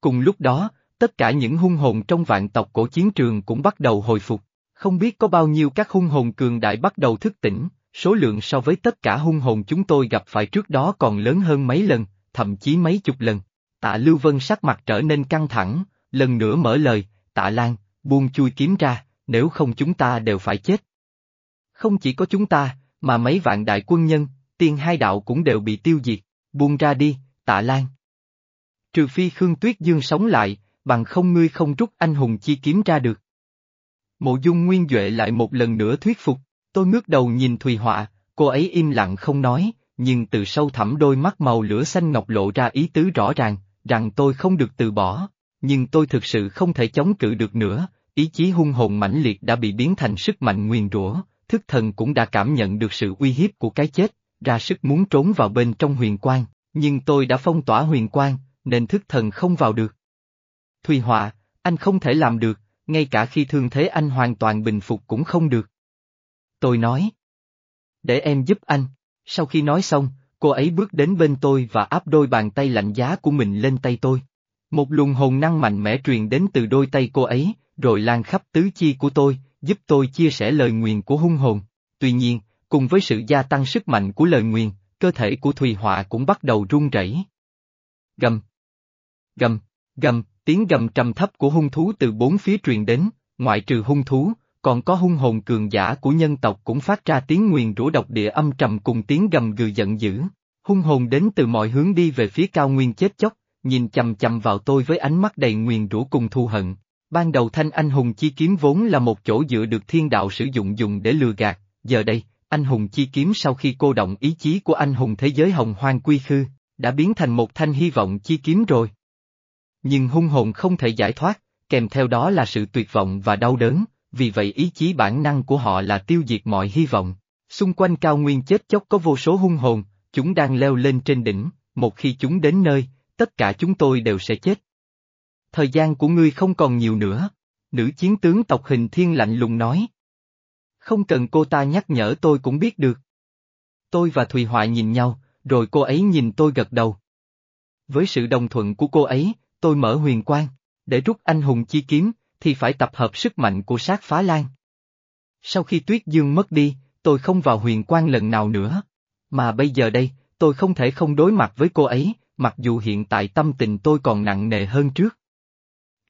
Speaker 1: Cùng lúc đó, tất cả những hung hồn trong vạn tộc cổ chiến trường cũng bắt đầu hồi phục. Không biết có bao nhiêu các hung hồn cường đại bắt đầu thức tỉnh, số lượng so với tất cả hung hồn chúng tôi gặp phải trước đó còn lớn hơn mấy lần, thậm chí mấy chục lần. Tạ Lưu Vân sắc mặt trở nên căng thẳng, lần nữa mở lời, tạ Lan, buông chui kiếm ra, nếu không chúng ta đều phải chết. Không chỉ có chúng ta, mà mấy vạn đại quân nhân, tiên hai đạo cũng đều bị tiêu diệt, buông ra đi, tạ Lan. Trừ phi Khương Tuyết Dương sống lại, bằng không ngươi không rút anh hùng chi kiếm ra được. Mộ dung nguyên Duệ lại một lần nữa thuyết phục, tôi ngước đầu nhìn Thùy Họa, cô ấy im lặng không nói, nhưng từ sâu thẳm đôi mắt màu lửa xanh ngọc lộ ra ý tứ rõ ràng, rằng tôi không được từ bỏ, nhưng tôi thực sự không thể chống cự được nữa, ý chí hung hồn mãnh liệt đã bị biến thành sức mạnh nguyền rủa, thức thần cũng đã cảm nhận được sự uy hiếp của cái chết, ra sức muốn trốn vào bên trong huyền quang, nhưng tôi đã phong tỏa huyền quang, nên thức thần không vào được. Thùy Họa, anh không thể làm được, ngay cả khi thương thế anh hoàn toàn bình phục cũng không được. Tôi nói. Để em giúp anh. Sau khi nói xong, cô ấy bước đến bên tôi và áp đôi bàn tay lạnh giá của mình lên tay tôi. Một luồng hồn năng mạnh mẽ truyền đến từ đôi tay cô ấy, rồi lan khắp tứ chi của tôi, giúp tôi chia sẻ lời nguyền của hung hồn. Tuy nhiên, cùng với sự gia tăng sức mạnh của lời nguyền, cơ thể của Thùy Họa cũng bắt đầu run rẩy. Gầm. Gầm, gầm, tiếng gầm trầm thấp của hung thú từ bốn phía truyền đến, ngoại trừ hung thú, còn có hung hồn cường giả của nhân tộc cũng phát ra tiếng nguyền rủa độc địa âm trầm cùng tiếng gầm gừ giận dữ. Hung hồn đến từ mọi hướng đi về phía cao nguyên chết chóc, nhìn chầm chầm vào tôi với ánh mắt đầy nguyền rủa cùng thù hận. Ban đầu thanh anh hùng chi kiếm vốn là một chỗ dựa được thiên đạo sử dụng dùng để lừa gạt, giờ đây, anh hùng chi kiếm sau khi cô động ý chí của anh hùng thế giới hồng hoang quy khư, đã biến thành một thanh hy vọng chi kiếm rồi. Nhưng hung hồn không thể giải thoát, kèm theo đó là sự tuyệt vọng và đau đớn, vì vậy ý chí bản năng của họ là tiêu diệt mọi hy vọng. Xung quanh cao nguyên chết chóc có vô số hung hồn, chúng đang leo lên trên đỉnh, một khi chúng đến nơi, tất cả chúng tôi đều sẽ chết. Thời gian của ngươi không còn nhiều nữa, nữ chiến tướng tộc hình thiên lạnh lùng nói. Không cần cô ta nhắc nhở tôi cũng biết được. Tôi và Thùy Họa nhìn nhau, rồi cô ấy nhìn tôi gật đầu. Với sự đồng thuận của cô ấy, tôi mở huyền quang, để rút anh hùng chi kiếm, thì phải tập hợp sức mạnh của sát phá lan. Sau khi Tuyết Dương mất đi, tôi không vào huyền quang lần nào nữa. Mà bây giờ đây, tôi không thể không đối mặt với cô ấy, mặc dù hiện tại tâm tình tôi còn nặng nề hơn trước.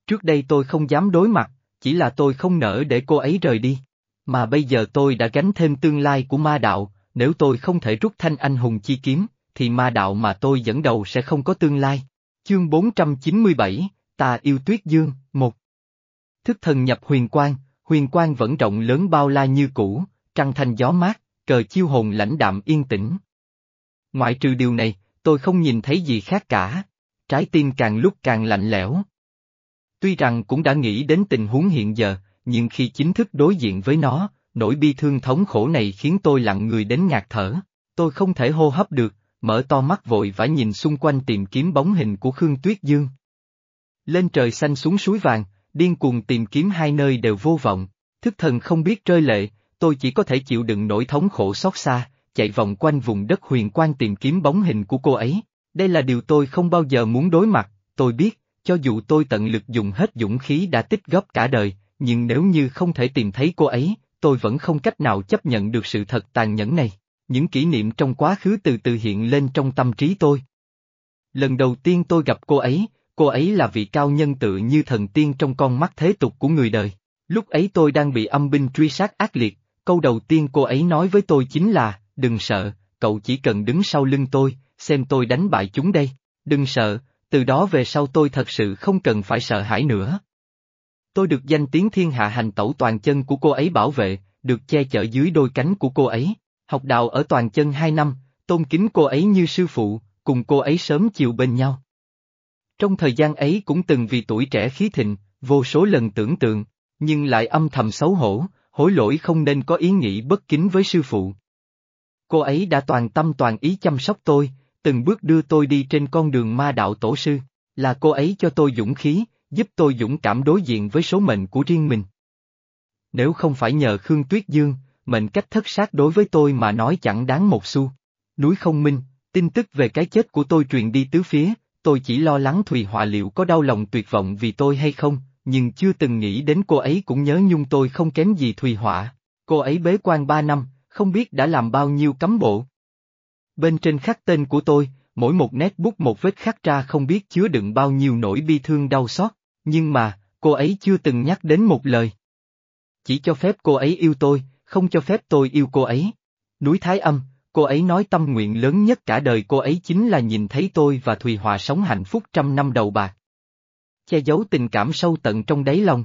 Speaker 1: Trước đây tôi không dám đối mặt, chỉ là tôi không nỡ để cô ấy rời đi. Mà bây giờ tôi đã gánh thêm tương lai của ma đạo, nếu tôi không thể rút thanh anh hùng chi kiếm, thì ma đạo mà tôi dẫn đầu sẽ không có tương lai. Chương 497, Ta yêu Tuyết Dương, một Thức thần nhập huyền quang, huyền quang vẫn rộng lớn bao la như cũ, trăng thanh gió mát, cờ chiêu hồn lãnh đạm yên tĩnh. Ngoại trừ điều này, tôi không nhìn thấy gì khác cả. Trái tim càng lúc càng lạnh lẽo. Tuy rằng cũng đã nghĩ đến tình huống hiện giờ, nhưng khi chính thức đối diện với nó, nỗi bi thương thống khổ này khiến tôi lặng người đến ngạt thở. Tôi không thể hô hấp được, mở to mắt vội vã nhìn xung quanh tìm kiếm bóng hình của Khương Tuyết Dương. Lên trời xanh xuống suối vàng, điên cuồng tìm kiếm hai nơi đều vô vọng, thức thần không biết rơi lệ, tôi chỉ có thể chịu đựng nỗi thống khổ xót xa, chạy vòng quanh vùng đất huyền quan tìm kiếm bóng hình của cô ấy. Đây là điều tôi không bao giờ muốn đối mặt, tôi biết, cho dù tôi tận lực dùng hết dũng khí đã tích góp cả đời, nhưng nếu như không thể tìm thấy cô ấy, tôi vẫn không cách nào chấp nhận được sự thật tàn nhẫn này. Những kỷ niệm trong quá khứ từ từ hiện lên trong tâm trí tôi. Lần đầu tiên tôi gặp cô ấy, cô ấy là vị cao nhân tự như thần tiên trong con mắt thế tục của người đời. Lúc ấy tôi đang bị âm binh truy sát ác liệt, câu đầu tiên cô ấy nói với tôi chính là, đừng sợ, cậu chỉ cần đứng sau lưng tôi, xem tôi đánh bại chúng đây, đừng sợ, từ đó về sau tôi thật sự không cần phải sợ hãi nữa. Tôi được danh tiếng thiên hạ hành tẩu toàn chân của cô ấy bảo vệ, được che chở dưới đôi cánh của cô ấy, học đạo ở toàn chân hai năm, tôn kính cô ấy như sư phụ, cùng cô ấy sớm chiều bên nhau. Trong thời gian ấy cũng từng vì tuổi trẻ khí thịnh, vô số lần tưởng tượng, nhưng lại âm thầm xấu hổ, hối lỗi không nên có ý nghĩ bất kính với sư phụ. Cô ấy đã toàn tâm toàn ý chăm sóc tôi, từng bước đưa tôi đi trên con đường ma đạo tổ sư, là cô ấy cho tôi dũng khí, giúp tôi dũng cảm đối diện với số mệnh của riêng mình. Nếu không phải nhờ Khương Tuyết Dương, mệnh cách thất sát đối với tôi mà nói chẳng đáng một xu. Núi không minh, tin tức về cái chết của tôi truyền đi tứ phía, tôi chỉ lo lắng Thùy Họa liệu có đau lòng tuyệt vọng vì tôi hay không, nhưng chưa từng nghĩ đến cô ấy cũng nhớ nhung tôi không kém gì Thùy Họa. Cô ấy bế quan ba năm, không biết đã làm bao nhiêu cấm bộ. Bên trên khắc tên của tôi, mỗi một nét bút một vết khắc ra không biết chứa đựng bao nhiêu nỗi bi thương đau xót, nhưng mà, cô ấy chưa từng nhắc đến một lời. Chỉ cho phép cô ấy yêu tôi, không cho phép tôi yêu cô ấy. Núi Thái Âm, cô ấy nói tâm nguyện lớn nhất cả đời cô ấy chính là nhìn thấy tôi và Thùy Hòa sống hạnh phúc trăm năm đầu bạc. Che giấu tình cảm sâu tận trong đáy lòng.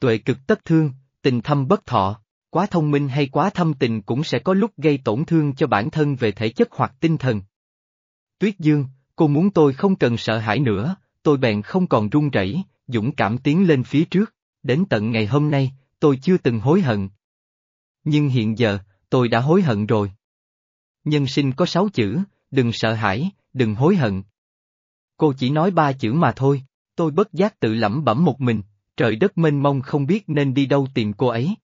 Speaker 1: Tuệ cực tất thương, tình thâm bất thọ, quá thông minh hay quá thâm tình cũng sẽ có lúc gây tổn thương cho bản thân về thể chất hoặc tinh thần. Tuyết Dương, cô muốn tôi không cần sợ hãi nữa, tôi bèn không còn run rẩy, dũng cảm tiến lên phía trước, đến tận ngày hôm nay, tôi chưa từng hối hận. Nhưng hiện giờ, tôi đã hối hận rồi. Nhân sinh có sáu chữ, đừng sợ hãi, đừng hối hận. Cô chỉ nói ba chữ mà thôi, tôi bất giác tự lẩm bẩm một mình, trời đất mênh mông không biết nên đi đâu tìm cô ấy.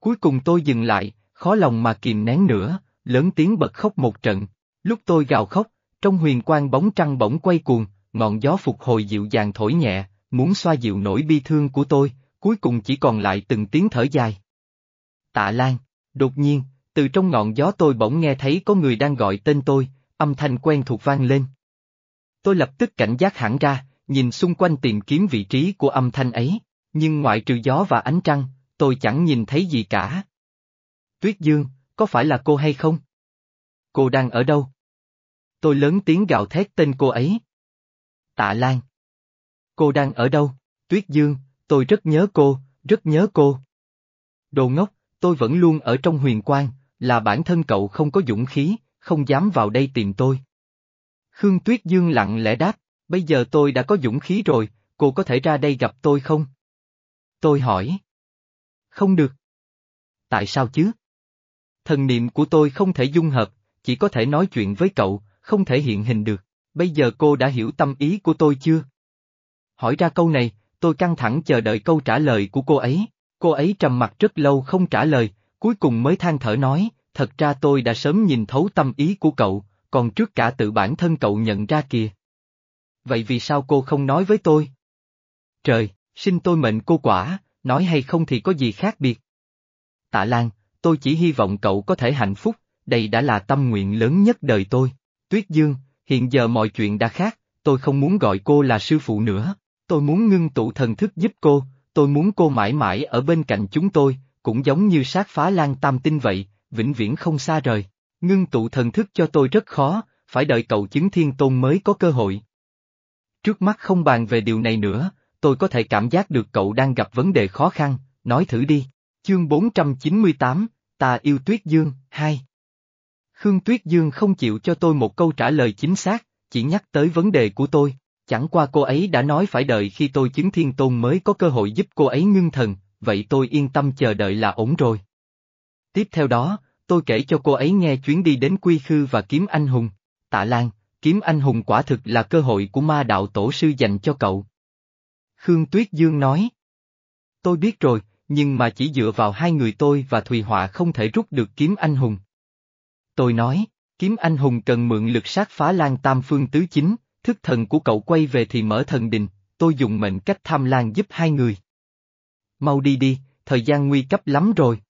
Speaker 1: Cuối cùng tôi dừng lại, khó lòng mà kìm nén nữa, lớn tiếng bật khóc một trận. Lúc tôi gào khóc, trong huyền quang bóng trăng bỗng quay cuồng, ngọn gió phục hồi dịu dàng thổi nhẹ, muốn xoa dịu nỗi bi thương của tôi, cuối cùng chỉ còn lại từng tiếng thở dài. Tạ Lan, đột nhiên, từ trong ngọn gió tôi bỗng nghe thấy có người đang gọi tên tôi, âm thanh quen thuộc vang lên. Tôi lập tức cảnh giác hẳn ra, nhìn xung quanh tìm kiếm vị trí của âm thanh ấy, nhưng ngoại trừ gió và ánh trăng, tôi chẳng nhìn thấy gì cả. Tuyết Dương, có phải là cô hay không? Cô đang ở đâu? Tôi lớn tiếng gào thét tên cô ấy. Tạ Lan. Cô đang ở đâu? Tuyết Dương, tôi rất nhớ cô, rất nhớ cô. Đồ ngốc, tôi vẫn luôn ở trong huyền quang, là bản thân cậu không có dũng khí, không dám vào đây tìm tôi. Khương Tuyết Dương lặng lẽ đáp, bây giờ tôi đã có dũng khí rồi, cô có thể ra đây gặp tôi không? Tôi hỏi. Không được. Tại sao chứ? Thần niệm của tôi không thể dung hợp, chỉ có thể nói chuyện với cậu, không thể hiện hình được. Bây giờ cô đã hiểu tâm ý của tôi chưa? Hỏi ra câu này, tôi căng thẳng chờ đợi câu trả lời của cô ấy. Cô ấy trầm mặt rất lâu không trả lời, cuối cùng mới than thở nói, thật ra tôi đã sớm nhìn thấu tâm ý của cậu, còn trước cả tự bản thân cậu nhận ra kìa. Vậy vì sao cô không nói với tôi? Trời, sinh tôi mệnh cô quả, nói hay không thì có gì khác biệt. Tạ Lan, tôi chỉ hy vọng cậu có thể hạnh phúc, đây đã là tâm nguyện lớn nhất đời tôi. Tuyết Dương, hiện giờ mọi chuyện đã khác, tôi không muốn gọi cô là sư phụ nữa, tôi muốn ngưng tụ thần thức giúp cô, tôi muốn cô mãi mãi ở bên cạnh chúng tôi, cũng giống như sát phá lan tam tinh vậy, vĩnh viễn không xa rời. Ngưng tụ thần thức cho tôi rất khó, phải đợi cậu chứng thiên tôn mới có cơ hội. Trước mắt không bàn về điều này nữa, tôi có thể cảm giác được cậu đang gặp vấn đề khó khăn, nói thử đi. Chương 498, Ta yêu Tuyết Dương, 2 Khương Tuyết Dương không chịu cho tôi một câu trả lời chính xác, chỉ nhắc tới vấn đề của tôi, chẳng qua cô ấy đã nói phải đợi khi tôi chứng thiên tôn mới có cơ hội giúp cô ấy ngưng thần, vậy tôi yên tâm chờ đợi là ổn rồi. Tiếp theo đó, tôi kể cho cô ấy nghe chuyến đi đến Quy Khư và kiếm anh hùng. Tạ Lan, kiếm anh hùng quả thực là cơ hội của ma đạo tổ sư dành cho cậu. Khương Tuyết Dương nói. Tôi biết rồi, nhưng mà chỉ dựa vào hai người tôi và Thùy Họa không thể rút được kiếm anh hùng. Tôi nói, kiếm anh hùng cần mượn lực sát phá lan tam phương tứ chính, thức thần của cậu quay về thì mở thần đình, tôi dùng mệnh cách tham lan giúp hai người. Mau đi đi, thời gian nguy cấp lắm rồi.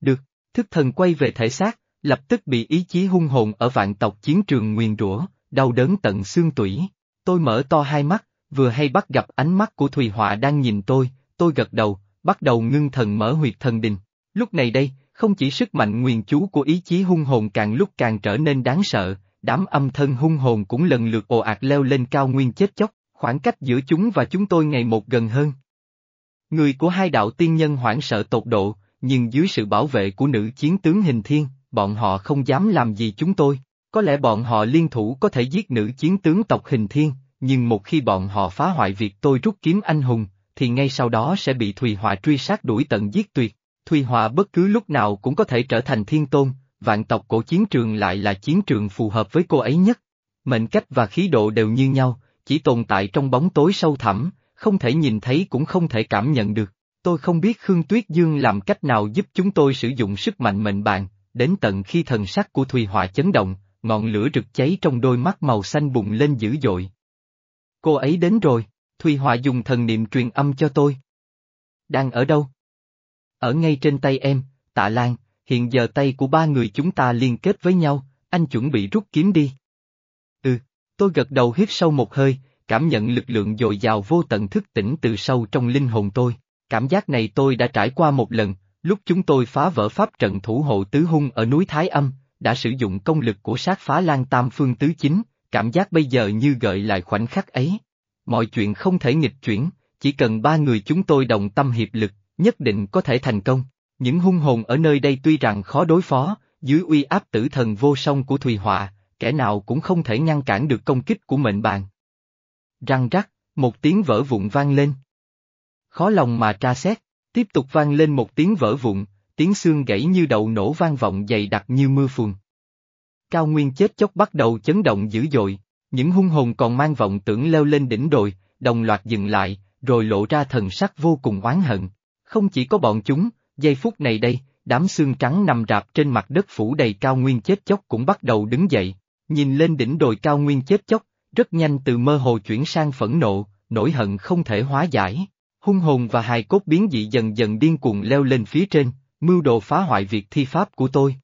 Speaker 1: Được, thức thần quay về thể xác, lập tức bị ý chí hung hồn ở vạn tộc chiến trường nguyền rủa, đau đớn tận xương tủy. Tôi mở to hai mắt, vừa hay bắt gặp ánh mắt của Thùy Họa đang nhìn tôi, tôi gật đầu, bắt đầu ngưng thần mở huyệt thần đình. Lúc này đây, không chỉ sức mạnh nguyền chú của ý chí hung hồn càng lúc càng trở nên đáng sợ, đám âm thân hung hồn cũng lần lượt ồ ạt leo lên cao nguyên chết chóc, khoảng cách giữa chúng và chúng tôi ngày một gần hơn. Người của hai đạo tiên nhân hoảng sợ tột độ, nhưng dưới sự bảo vệ của nữ chiến tướng hình thiên, bọn họ không dám làm gì chúng tôi. Có lẽ bọn họ liên thủ có thể giết nữ chiến tướng tộc hình thiên, nhưng một khi bọn họ phá hoại việc tôi rút kiếm anh hùng, thì ngay sau đó sẽ bị Thùy Họa truy sát đuổi tận giết tuyệt. Thùy Họa bất cứ lúc nào cũng có thể trở thành thiên tôn, vạn tộc cổ chiến trường lại là chiến trường phù hợp với cô ấy nhất. Mệnh cách và khí độ đều như nhau, chỉ tồn tại trong bóng tối sâu thẳm, không thể nhìn thấy cũng không thể cảm nhận được. Tôi không biết Khương Tuyết Dương làm cách nào giúp chúng tôi sử dụng sức mạnh mệnh bàn, đến tận khi thần sắc của Thùy Họa chấn động, ngọn lửa rực cháy trong đôi mắt màu xanh bùng lên dữ dội. Cô ấy đến rồi, Thùy Họa dùng thần niệm truyền âm cho tôi. Đang ở đâu? Ở ngay trên tay em, tạ Lan, hiện giờ tay của ba người chúng ta liên kết với nhau, anh chuẩn bị rút kiếm đi. Ừ, tôi gật đầu hít sâu một hơi, cảm nhận lực lượng dồi dào vô tận thức tỉnh từ sâu trong linh hồn tôi. Cảm giác này tôi đã trải qua một lần, lúc chúng tôi phá vỡ pháp trận thủ hộ tứ hung ở núi Thái Âm, đã sử dụng công lực của sát phá lan tam phương tứ chính, cảm giác bây giờ như gợi lại khoảnh khắc ấy. Mọi chuyện không thể nghịch chuyển, chỉ cần ba người chúng tôi đồng tâm hiệp lực, nhất định có thể thành công. Những hung hồn ở nơi đây tuy rằng khó đối phó, dưới uy áp tử thần vô song của Thùy Họa, kẻ nào cũng không thể ngăn cản được công kích của mệnh bàn. Răng rắc, một tiếng vỡ vụn vang lên. Khó lòng mà tra xét, tiếp tục vang lên một tiếng vỡ vụn, tiếng xương gãy như đậu nổ vang vọng dày đặc như mưa phùn. Cao Nguyên chết chóc bắt đầu chấn động dữ dội, những hung hồn còn mang vọng tưởng leo lên đỉnh đồi, đồng loạt dừng lại, rồi lộ ra thần sắc vô cùng oán hận. Không chỉ có bọn chúng, giây phút này đây, đám xương trắng nằm rạp trên mặt đất phủ đầy cao nguyên chết chóc cũng bắt đầu đứng dậy, nhìn lên đỉnh đồi cao nguyên chết chóc, rất nhanh từ mơ hồ chuyển sang phẫn nộ, nỗi hận không thể hóa giải. Hung hồn và hài cốt biến dị dần dần điên cuồng leo lên phía trên, mưu đồ phá hoại việc thi pháp của tôi.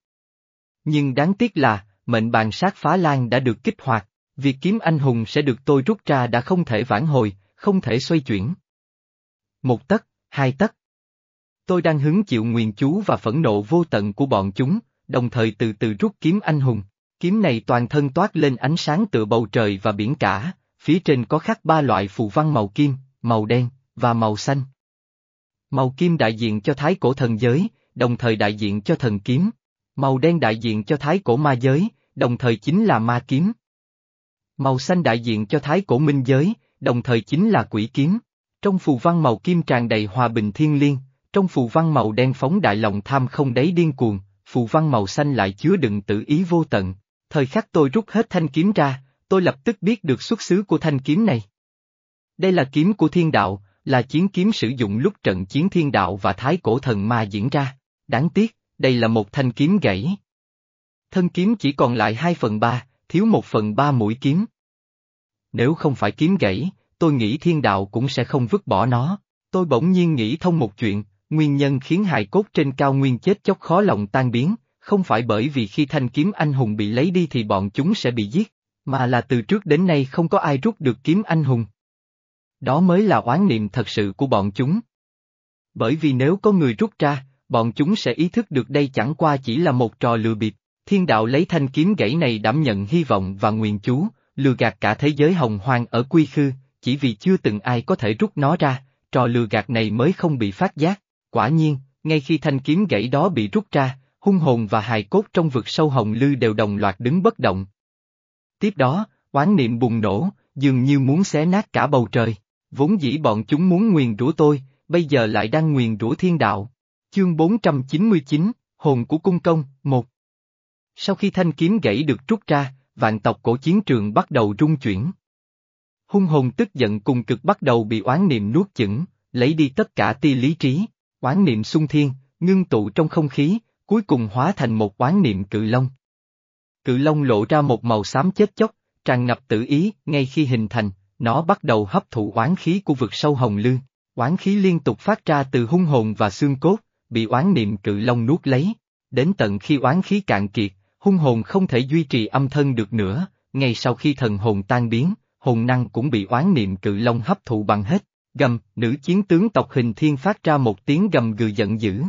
Speaker 1: Nhưng đáng tiếc là, mệnh bàn sát phá lan đã được kích hoạt, Việc kiếm anh hùng sẽ được tôi rút ra đã không thể vãn hồi, không thể xoay chuyển. Một tấc, hai tấc. Tôi đang hứng chịu nguyền chú và phẫn nộ vô tận của bọn chúng, đồng thời từ từ rút kiếm anh hùng. Kiếm này toàn thân toát lên ánh sáng tựa bầu trời và biển cả, phía trên có khắc ba loại phù văn màu kim, màu đen, và màu xanh. Màu kim đại diện cho thái cổ thần giới, đồng thời đại diện cho thần kiếm. Màu đen đại diện cho thái cổ ma giới, đồng thời chính là ma kiếm. Màu xanh đại diện cho thái cổ minh giới, đồng thời chính là quỷ kiếm. Trong phù văn màu kim tràn đầy hòa bình thiên liêng, trong phù văn màu đen phóng đại lòng tham không đáy điên cuồng, phù văn màu xanh lại chứa đựng tự ý vô tận. Thời khắc tôi rút hết thanh kiếm ra, tôi lập tức biết được xuất xứ của thanh kiếm này. Đây là kiếm của thiên đạo, là chiến kiếm sử dụng lúc trận chiến thiên đạo và thái cổ thần ma diễn ra. Đáng tiếc, đây là một thanh kiếm gãy. Thân kiếm chỉ còn lại hai phần ba, thiếu một phần ba mũi kiếm. Nếu không phải kiếm gãy, tôi nghĩ thiên đạo cũng sẽ không vứt bỏ nó. Tôi bỗng nhiên nghĩ thông một chuyện, nguyên nhân khiến hài cốt trên cao nguyên chết chóc khó lòng tan biến, không phải bởi vì khi thanh kiếm anh hùng bị lấy đi thì bọn chúng sẽ bị giết, mà là từ trước đến nay không có ai rút được kiếm anh hùng. Đó mới là oán niệm thật sự của bọn chúng. Bởi vì nếu có người rút ra, bọn chúng sẽ ý thức được đây chẳng qua chỉ là một trò lừa bịp. Thiên đạo lấy thanh kiếm gãy này đảm nhận hy vọng và nguyện chú, lừa gạt cả thế giới hồng hoang ở quy khư, chỉ vì chưa từng ai có thể rút nó ra, trò lừa gạt này mới không bị phát giác. Quả nhiên, ngay khi thanh kiếm gãy đó bị rút ra, hung hồn và hài cốt trong vực sâu hồng lư đều đồng loạt đứng bất động. Tiếp đó, oán niệm bùng nổ, dường như muốn xé nát cả bầu trời. Vốn dĩ bọn chúng muốn nguyền rủa tôi, bây giờ lại đang nguyền rủa thiên đạo. Chương 499, Hồn của Cung Công, 1 Sau khi thanh kiếm gãy được trút ra, vạn tộc cổ chiến trường bắt đầu rung chuyển. Hung hồn tức giận cùng cực bắt đầu bị oán niệm nuốt chửng, lấy đi tất cả tia lý trí, oán niệm xung thiên, ngưng tụ trong không khí, cuối cùng hóa thành một quán niệm cự long. Cự long lộ ra một màu xám chết chóc, tràn ngập tự ý, ngay khi hình thành, nó bắt đầu hấp thụ oán khí của vực sâu hồng lư. Oán khí liên tục phát ra từ hung hồn và xương cốt, bị oán niệm cự long nuốt lấy. Đến tận khi oán khí cạn kiệt, hung hồn không thể duy trì âm thân được nữa, ngay sau khi thần hồn tan biến, hồn năng cũng bị oán niệm cự long hấp thụ bằng hết. Gầm, nữ chiến tướng tộc hình thiên phát ra một tiếng gầm gừ giận dữ.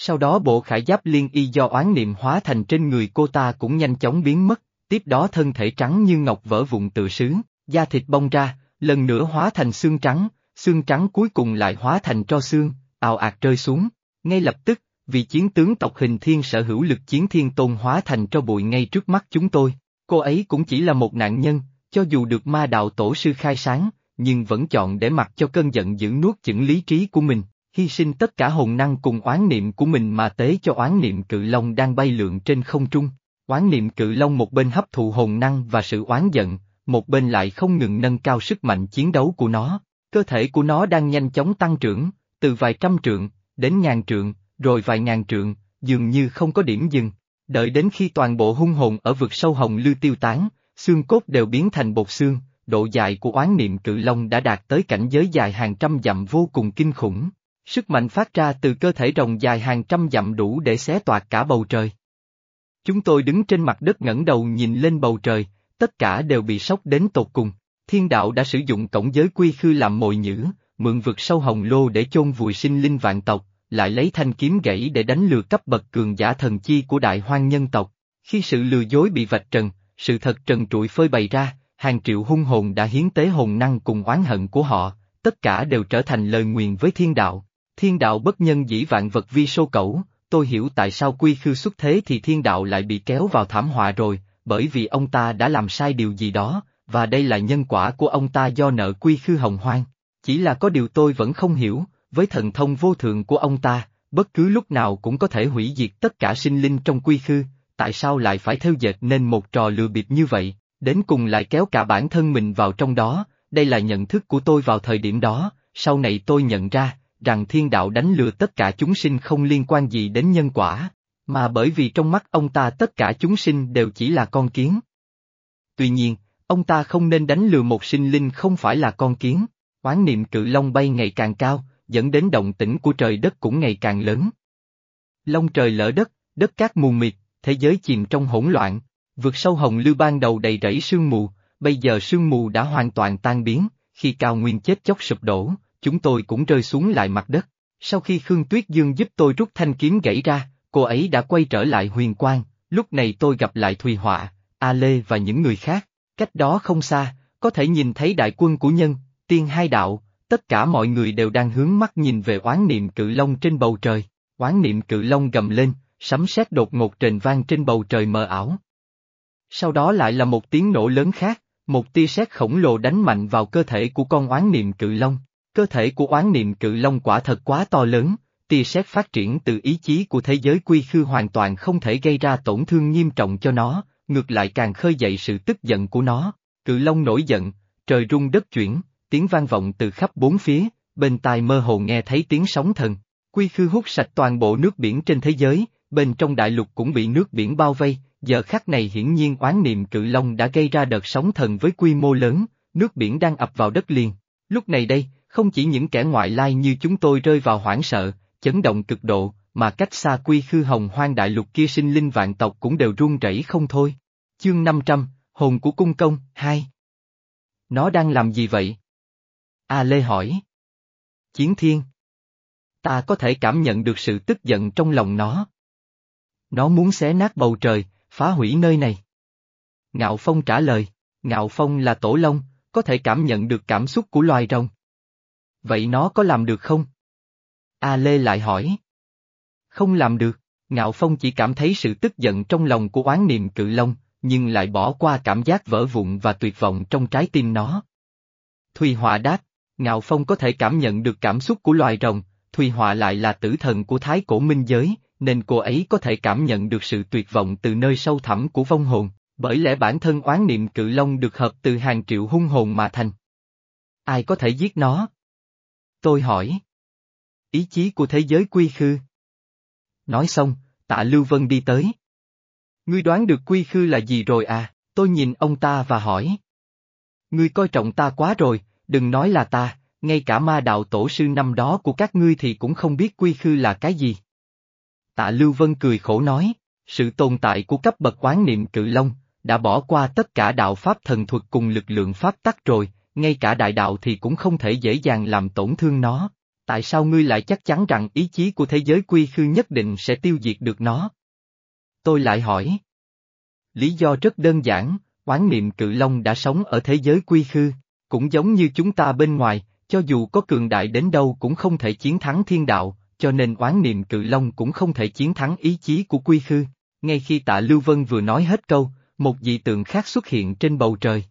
Speaker 1: Sau đó bộ khải giáp liên y do oán niệm hóa thành trên người cô ta cũng nhanh chóng biến mất, tiếp đó thân thể trắng như ngọc vỡ vụn tự sứ, da thịt bong ra, lần nữa hóa thành xương trắng, xương trắng cuối cùng lại hóa thành tro xương, ào ạt rơi xuống. Ngay lập tức, vị chiến tướng tộc hình thiên sở hữu lực chiến thiên tôn hóa thành tro bụi ngay trước mắt chúng tôi, cô ấy cũng chỉ là một nạn nhân, cho dù được ma đạo tổ sư khai sáng, nhưng vẫn chọn để mặc cho cơn giận giữ nuốt chửng lý trí của mình, hy sinh tất cả hồn năng cùng oán niệm của mình mà tế cho oán niệm cự long đang bay lượn trên không trung. Oán niệm cự long một bên hấp thụ hồn năng và sự oán giận, một bên lại không ngừng nâng cao sức mạnh chiến đấu của nó. Cơ thể của nó đang nhanh chóng tăng trưởng, từ vài trăm trượng, đến ngàn trượng, rồi vài ngàn trượng, dường như không có điểm dừng. Đợi đến khi toàn bộ hung hồn ở vực sâu hồng lưu tiêu tán, xương cốt đều biến thành bột xương, độ dài của oán niệm cự long đã đạt tới cảnh giới dài hàng trăm dặm vô cùng kinh khủng. Sức mạnh phát ra từ cơ thể rồng dài hàng trăm dặm đủ để xé toạc cả bầu trời. Chúng tôi đứng trên mặt đất ngẩng đầu nhìn lên bầu trời, tất cả đều bị sốc đến tột cùng. Thiên đạo đã sử dụng cổng giới quy khư làm mồi nhữ, mượn vực sâu hồng lô để chôn vùi sinh linh vạn tộc, lại lấy thanh kiếm gãy để đánh lừa cấp bậc cường giả thần chi của đại hoang nhân tộc. Khi sự lừa dối bị vạch trần, sự thật trần trụi phơi bày ra, hàng triệu hung hồn đã hiến tế hồn năng cùng oán hận của họ, tất cả đều trở thành lời nguyền với thiên đạo. Thiên đạo bất nhân dĩ vạn vật vi sô cẩu, tôi hiểu tại sao quy khư xuất thế thì thiên đạo lại bị kéo vào thảm họa rồi, bởi vì ông ta đã làm sai điều gì đó, và đây là nhân quả của ông ta do nợ quy khư hồng hoang. Chỉ là có điều tôi vẫn không hiểu, với thần thông vô thượng của ông ta, bất cứ lúc nào cũng có thể hủy diệt tất cả sinh linh trong quy khư, tại sao lại phải theo dệt nên một trò lừa bịp như vậy, đến cùng lại kéo cả bản thân mình vào trong đó, đây là nhận thức của tôi vào thời điểm đó, sau này tôi nhận ra, rằng thiên đạo đánh lừa tất cả chúng sinh không liên quan gì đến nhân quả, mà bởi vì trong mắt ông ta tất cả chúng sinh đều chỉ là con kiến. Tuy nhiên, ông ta không nên đánh lừa một sinh linh không phải là con kiến, oán niệm cự long bay ngày càng cao, dẫn đến động tĩnh của trời đất cũng ngày càng lớn. Long trời lỡ đất, đất cát mù mịt, thế giới chìm trong hỗn loạn, Vượt sâu hồng lưu ban đầu đầy rẫy sương mù, bây giờ sương mù đã hoàn toàn tan biến, khi cao nguyên chết chóc sụp đổ, chúng tôi cũng rơi xuống lại mặt đất. Sau khi Khương Tuyết Dương giúp tôi rút thanh kiếm gãy ra, cô ấy đã quay trở lại huyền quang, lúc này tôi gặp lại Thùy Họa, A Lê và những người khác, cách đó không xa, có thể nhìn thấy đại quân của nhân, tiên hai đạo, tất cả mọi người đều đang hướng mắt nhìn về oán niệm cự long trên bầu trời, oán niệm cự long gầm lên, sấm sét đột ngột trền vang trên bầu trời mờ ảo. Sau đó lại là một tiếng nổ lớn khác, một tia sét khổng lồ đánh mạnh vào cơ thể của con oán niệm cự long. Cơ thể của oán niệm cự long quả thật quá to lớn, tia sét phát triển từ ý chí của thế giới quy khư hoàn toàn không thể gây ra tổn thương nghiêm trọng cho nó, ngược lại càng khơi dậy sự tức giận của nó. Cự long nổi giận, trời rung đất chuyển, tiếng vang vọng từ khắp bốn phía, bên tai mơ hồ nghe thấy tiếng sóng thần. Quy khư hút sạch toàn bộ nước biển trên thế giới, bên trong đại lục cũng bị nước biển bao vây, giờ khắc này hiển nhiên oán niệm cự long đã gây ra đợt sóng thần với quy mô lớn, nước biển đang ập vào đất liền. Lúc này đây, không chỉ những kẻ ngoại lai như chúng tôi rơi vào hoảng sợ, chấn động cực độ, mà cách xa quy khư hồng hoang đại lục kia sinh linh vạn tộc cũng đều run rẩy không thôi. Chương 500, Hồn của Cung Công, 2 Nó đang làm gì vậy? A Lê hỏi. Chiến thiên. Ta có thể cảm nhận được sự tức giận trong lòng nó. Nó muốn xé nát bầu trời, phá hủy nơi này. Ngạo Phong trả lời, Ngạo Phong là tổ long, có thể cảm nhận được cảm xúc của loài rồng. Vậy nó có làm được không? A Lê lại hỏi. Không làm được, Ngạo Phong chỉ cảm thấy sự tức giận trong lòng của oán niệm cự long, nhưng lại bỏ qua cảm giác vỡ vụn và tuyệt vọng trong trái tim nó. Thùy Họa đáp, Ngạo Phong có thể cảm nhận được cảm xúc của loài rồng, Thùy Họa lại là tử thần của thái cổ minh giới, nên cô ấy có thể cảm nhận được sự tuyệt vọng từ nơi sâu thẳm của vong hồn, bởi lẽ bản thân oán niệm cự long được hợp từ hàng triệu hung hồn mà thành. Ai có thể giết nó? Tôi hỏi. Ý chí của thế giới quy khư. Nói xong, tạ Lưu Vân đi tới. Ngươi đoán được quy khư là gì rồi à, tôi nhìn ông ta và hỏi. Ngươi coi trọng ta quá rồi, đừng nói là ta, ngay cả ma đạo tổ sư năm đó của các ngươi thì cũng không biết quy khư là cái gì. Tạ Lưu Vân cười khổ nói, sự tồn tại của cấp bậc quán niệm cự long, đã bỏ qua tất cả đạo pháp thần thuật cùng lực lượng pháp tắc rồi, ngay cả đại đạo thì cũng không thể dễ dàng làm tổn thương nó. Tại sao ngươi lại chắc chắn rằng ý chí của thế giới quy khư nhất định sẽ tiêu diệt được nó? Tôi lại hỏi. Lý do rất đơn giản, oán niệm cự long đã sống ở thế giới quy khư, cũng giống như chúng ta bên ngoài, cho dù có cường đại đến đâu cũng không thể chiến thắng thiên đạo, cho nên oán niệm cự long cũng không thể chiến thắng ý chí của quy khư. Ngay khi tạ Lưu Vân vừa nói hết câu, một dị tượng khác xuất hiện trên bầu trời.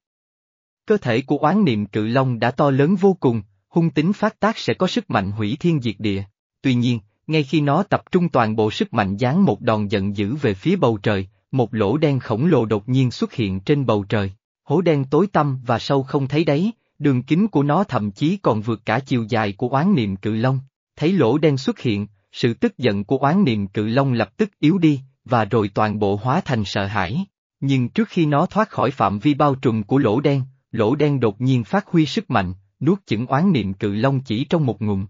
Speaker 1: Cơ thể của oán niệm cự long đã to lớn vô cùng, hung tính phát tác sẽ có sức mạnh hủy thiên diệt địa. Tuy nhiên, ngay khi nó tập trung toàn bộ sức mạnh giáng một đòn giận dữ về phía bầu trời, một lỗ đen khổng lồ đột nhiên xuất hiện trên bầu trời. Hố đen tối tăm và sâu không thấy đáy, đường kính của nó thậm chí còn vượt cả chiều dài của oán niệm cự long. Thấy lỗ đen xuất hiện, sự tức giận của oán niệm cự long lập tức yếu đi, và rồi toàn bộ hóa thành sợ hãi. Nhưng trước khi nó thoát khỏi phạm vi bao trùm của lỗ đen, lỗ đen đột nhiên phát huy sức mạnh, nuốt chửng oán niệm cự long chỉ trong một ngụm.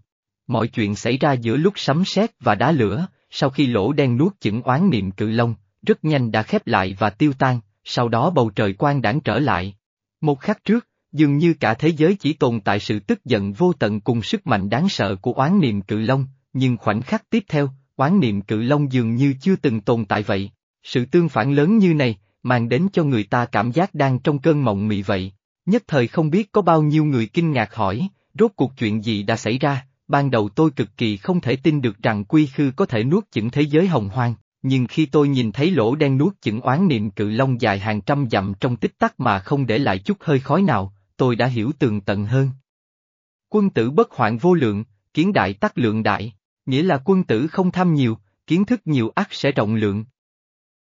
Speaker 1: Mọi chuyện xảy ra giữa lúc sấm sét và đá lửa, sau khi lỗ đen nuốt chửng oán niệm cự long, rất nhanh đã khép lại và tiêu tan, sau đó bầu trời quang đãng trở lại. Một khắc trước, dường như cả thế giới chỉ tồn tại sự tức giận vô tận cùng sức mạnh đáng sợ của oán niệm cự long, nhưng khoảnh khắc tiếp theo, oán niệm cự long dường như chưa từng tồn tại vậy. Sự tương phản lớn như này, mang đến cho người ta cảm giác đang trong cơn mộng mị vậy. Nhất thời không biết có bao nhiêu người kinh ngạc hỏi, rốt cuộc chuyện gì đã xảy ra, ban đầu tôi cực kỳ không thể tin được rằng quy khư có thể nuốt chửng thế giới hồng hoang, nhưng khi tôi nhìn thấy lỗ đen nuốt chửng oán niệm cự long dài hàng trăm dặm trong tích tắc mà không để lại chút hơi khói nào, tôi đã hiểu tường tận hơn. Quân tử bất hoạn vô lượng, kiến đại tắc lượng đại, nghĩa là quân tử không tham nhiều, kiến thức nhiều ắt sẽ rộng lượng.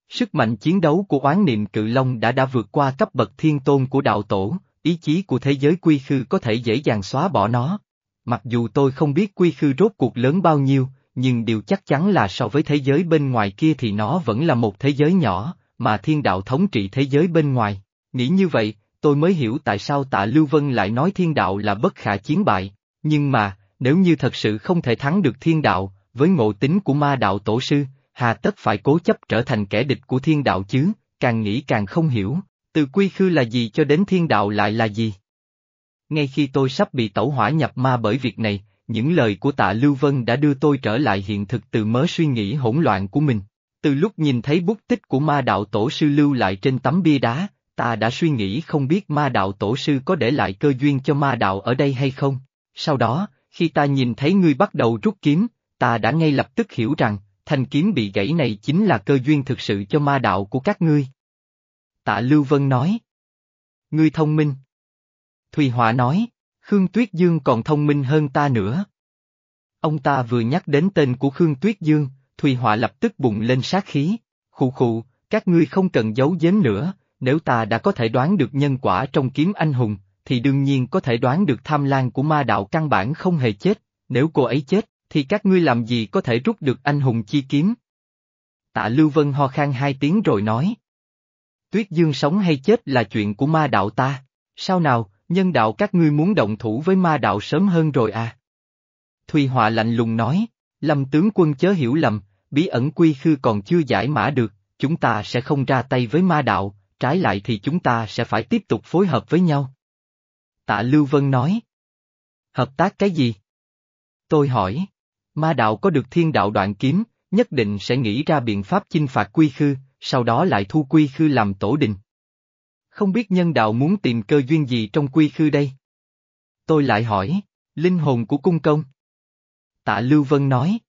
Speaker 1: Sức mạnh chiến đấu của oán niệm cự long đã đã vượt qua cấp bậc thiên tôn của đạo tổ, ý chí của thế giới quy khư có thể dễ dàng xóa bỏ nó. Mặc dù tôi không biết quy khư rốt cuộc lớn bao nhiêu, nhưng điều chắc chắn là so với thế giới bên ngoài kia thì nó vẫn là một thế giới nhỏ, mà thiên đạo thống trị thế giới bên ngoài. Nghĩ như vậy, tôi mới hiểu tại sao tạ Lưu Vân lại nói thiên đạo là bất khả chiến bại. Nhưng mà, nếu như thật sự không thể thắng được thiên đạo, với ngộ tính của ma đạo tổ sư, hà tất phải cố chấp trở thành kẻ địch của thiên đạo chứ, càng nghĩ càng không hiểu, từ quy khư là gì cho đến thiên đạo lại là gì. Ngay khi tôi sắp bị tẩu hỏa nhập ma bởi việc này, những lời của tạ Lưu Vân đã đưa tôi trở lại hiện thực từ mớ suy nghĩ hỗn loạn của mình. Từ lúc nhìn thấy bút tích của ma đạo tổ sư lưu lại trên tấm bia đá, ta đã suy nghĩ không biết ma đạo tổ sư có để lại cơ duyên cho ma đạo ở đây hay không. Sau đó, khi ta nhìn thấy ngươi bắt đầu rút kiếm, ta đã ngay lập tức hiểu rằng, thanh kiếm bị gãy này chính là cơ duyên thực sự cho ma đạo của các ngươi. Tạ Lưu Vân nói. Ngươi thông minh. Thùy Họa nói, Khương Tuyết Dương còn thông minh hơn ta nữa. Ông ta vừa nhắc đến tên của Khương Tuyết Dương, Thùy Họa lập tức bùng lên sát khí. Khụ khụ, các ngươi không cần giấu giếm nữa, nếu ta đã có thể đoán được nhân quả trong kiếm anh hùng, thì đương nhiên có thể đoán được tham lan của ma đạo căn bản không hề chết, nếu cô ấy chết, thì các ngươi làm gì có thể rút được anh hùng chi kiếm? Tạ Lưu Vân ho khan hai tiếng rồi nói. Tuyết Dương sống hay chết là chuyện của ma đạo ta, sao nào, nhân đạo các ngươi muốn động thủ với ma đạo sớm hơn rồi à? Thùy Họa lạnh lùng nói, Lâm tướng quân chớ hiểu lầm, bí ẩn quy khư còn chưa giải mã được, chúng ta sẽ không ra tay với ma đạo, trái lại thì chúng ta sẽ phải tiếp tục phối hợp với nhau. Tạ Lưu Vân nói. Hợp tác cái gì? Tôi hỏi. Ma đạo có được thiên đạo đoạn kiếm, nhất định sẽ nghĩ ra biện pháp chinh phạt quy khư, sau đó lại thu quy khư làm tổ đình. Không biết nhân đạo muốn tìm cơ duyên gì trong quy khư đây? Tôi lại hỏi, linh hồn của cung công. Tạ Lưu Vân nói,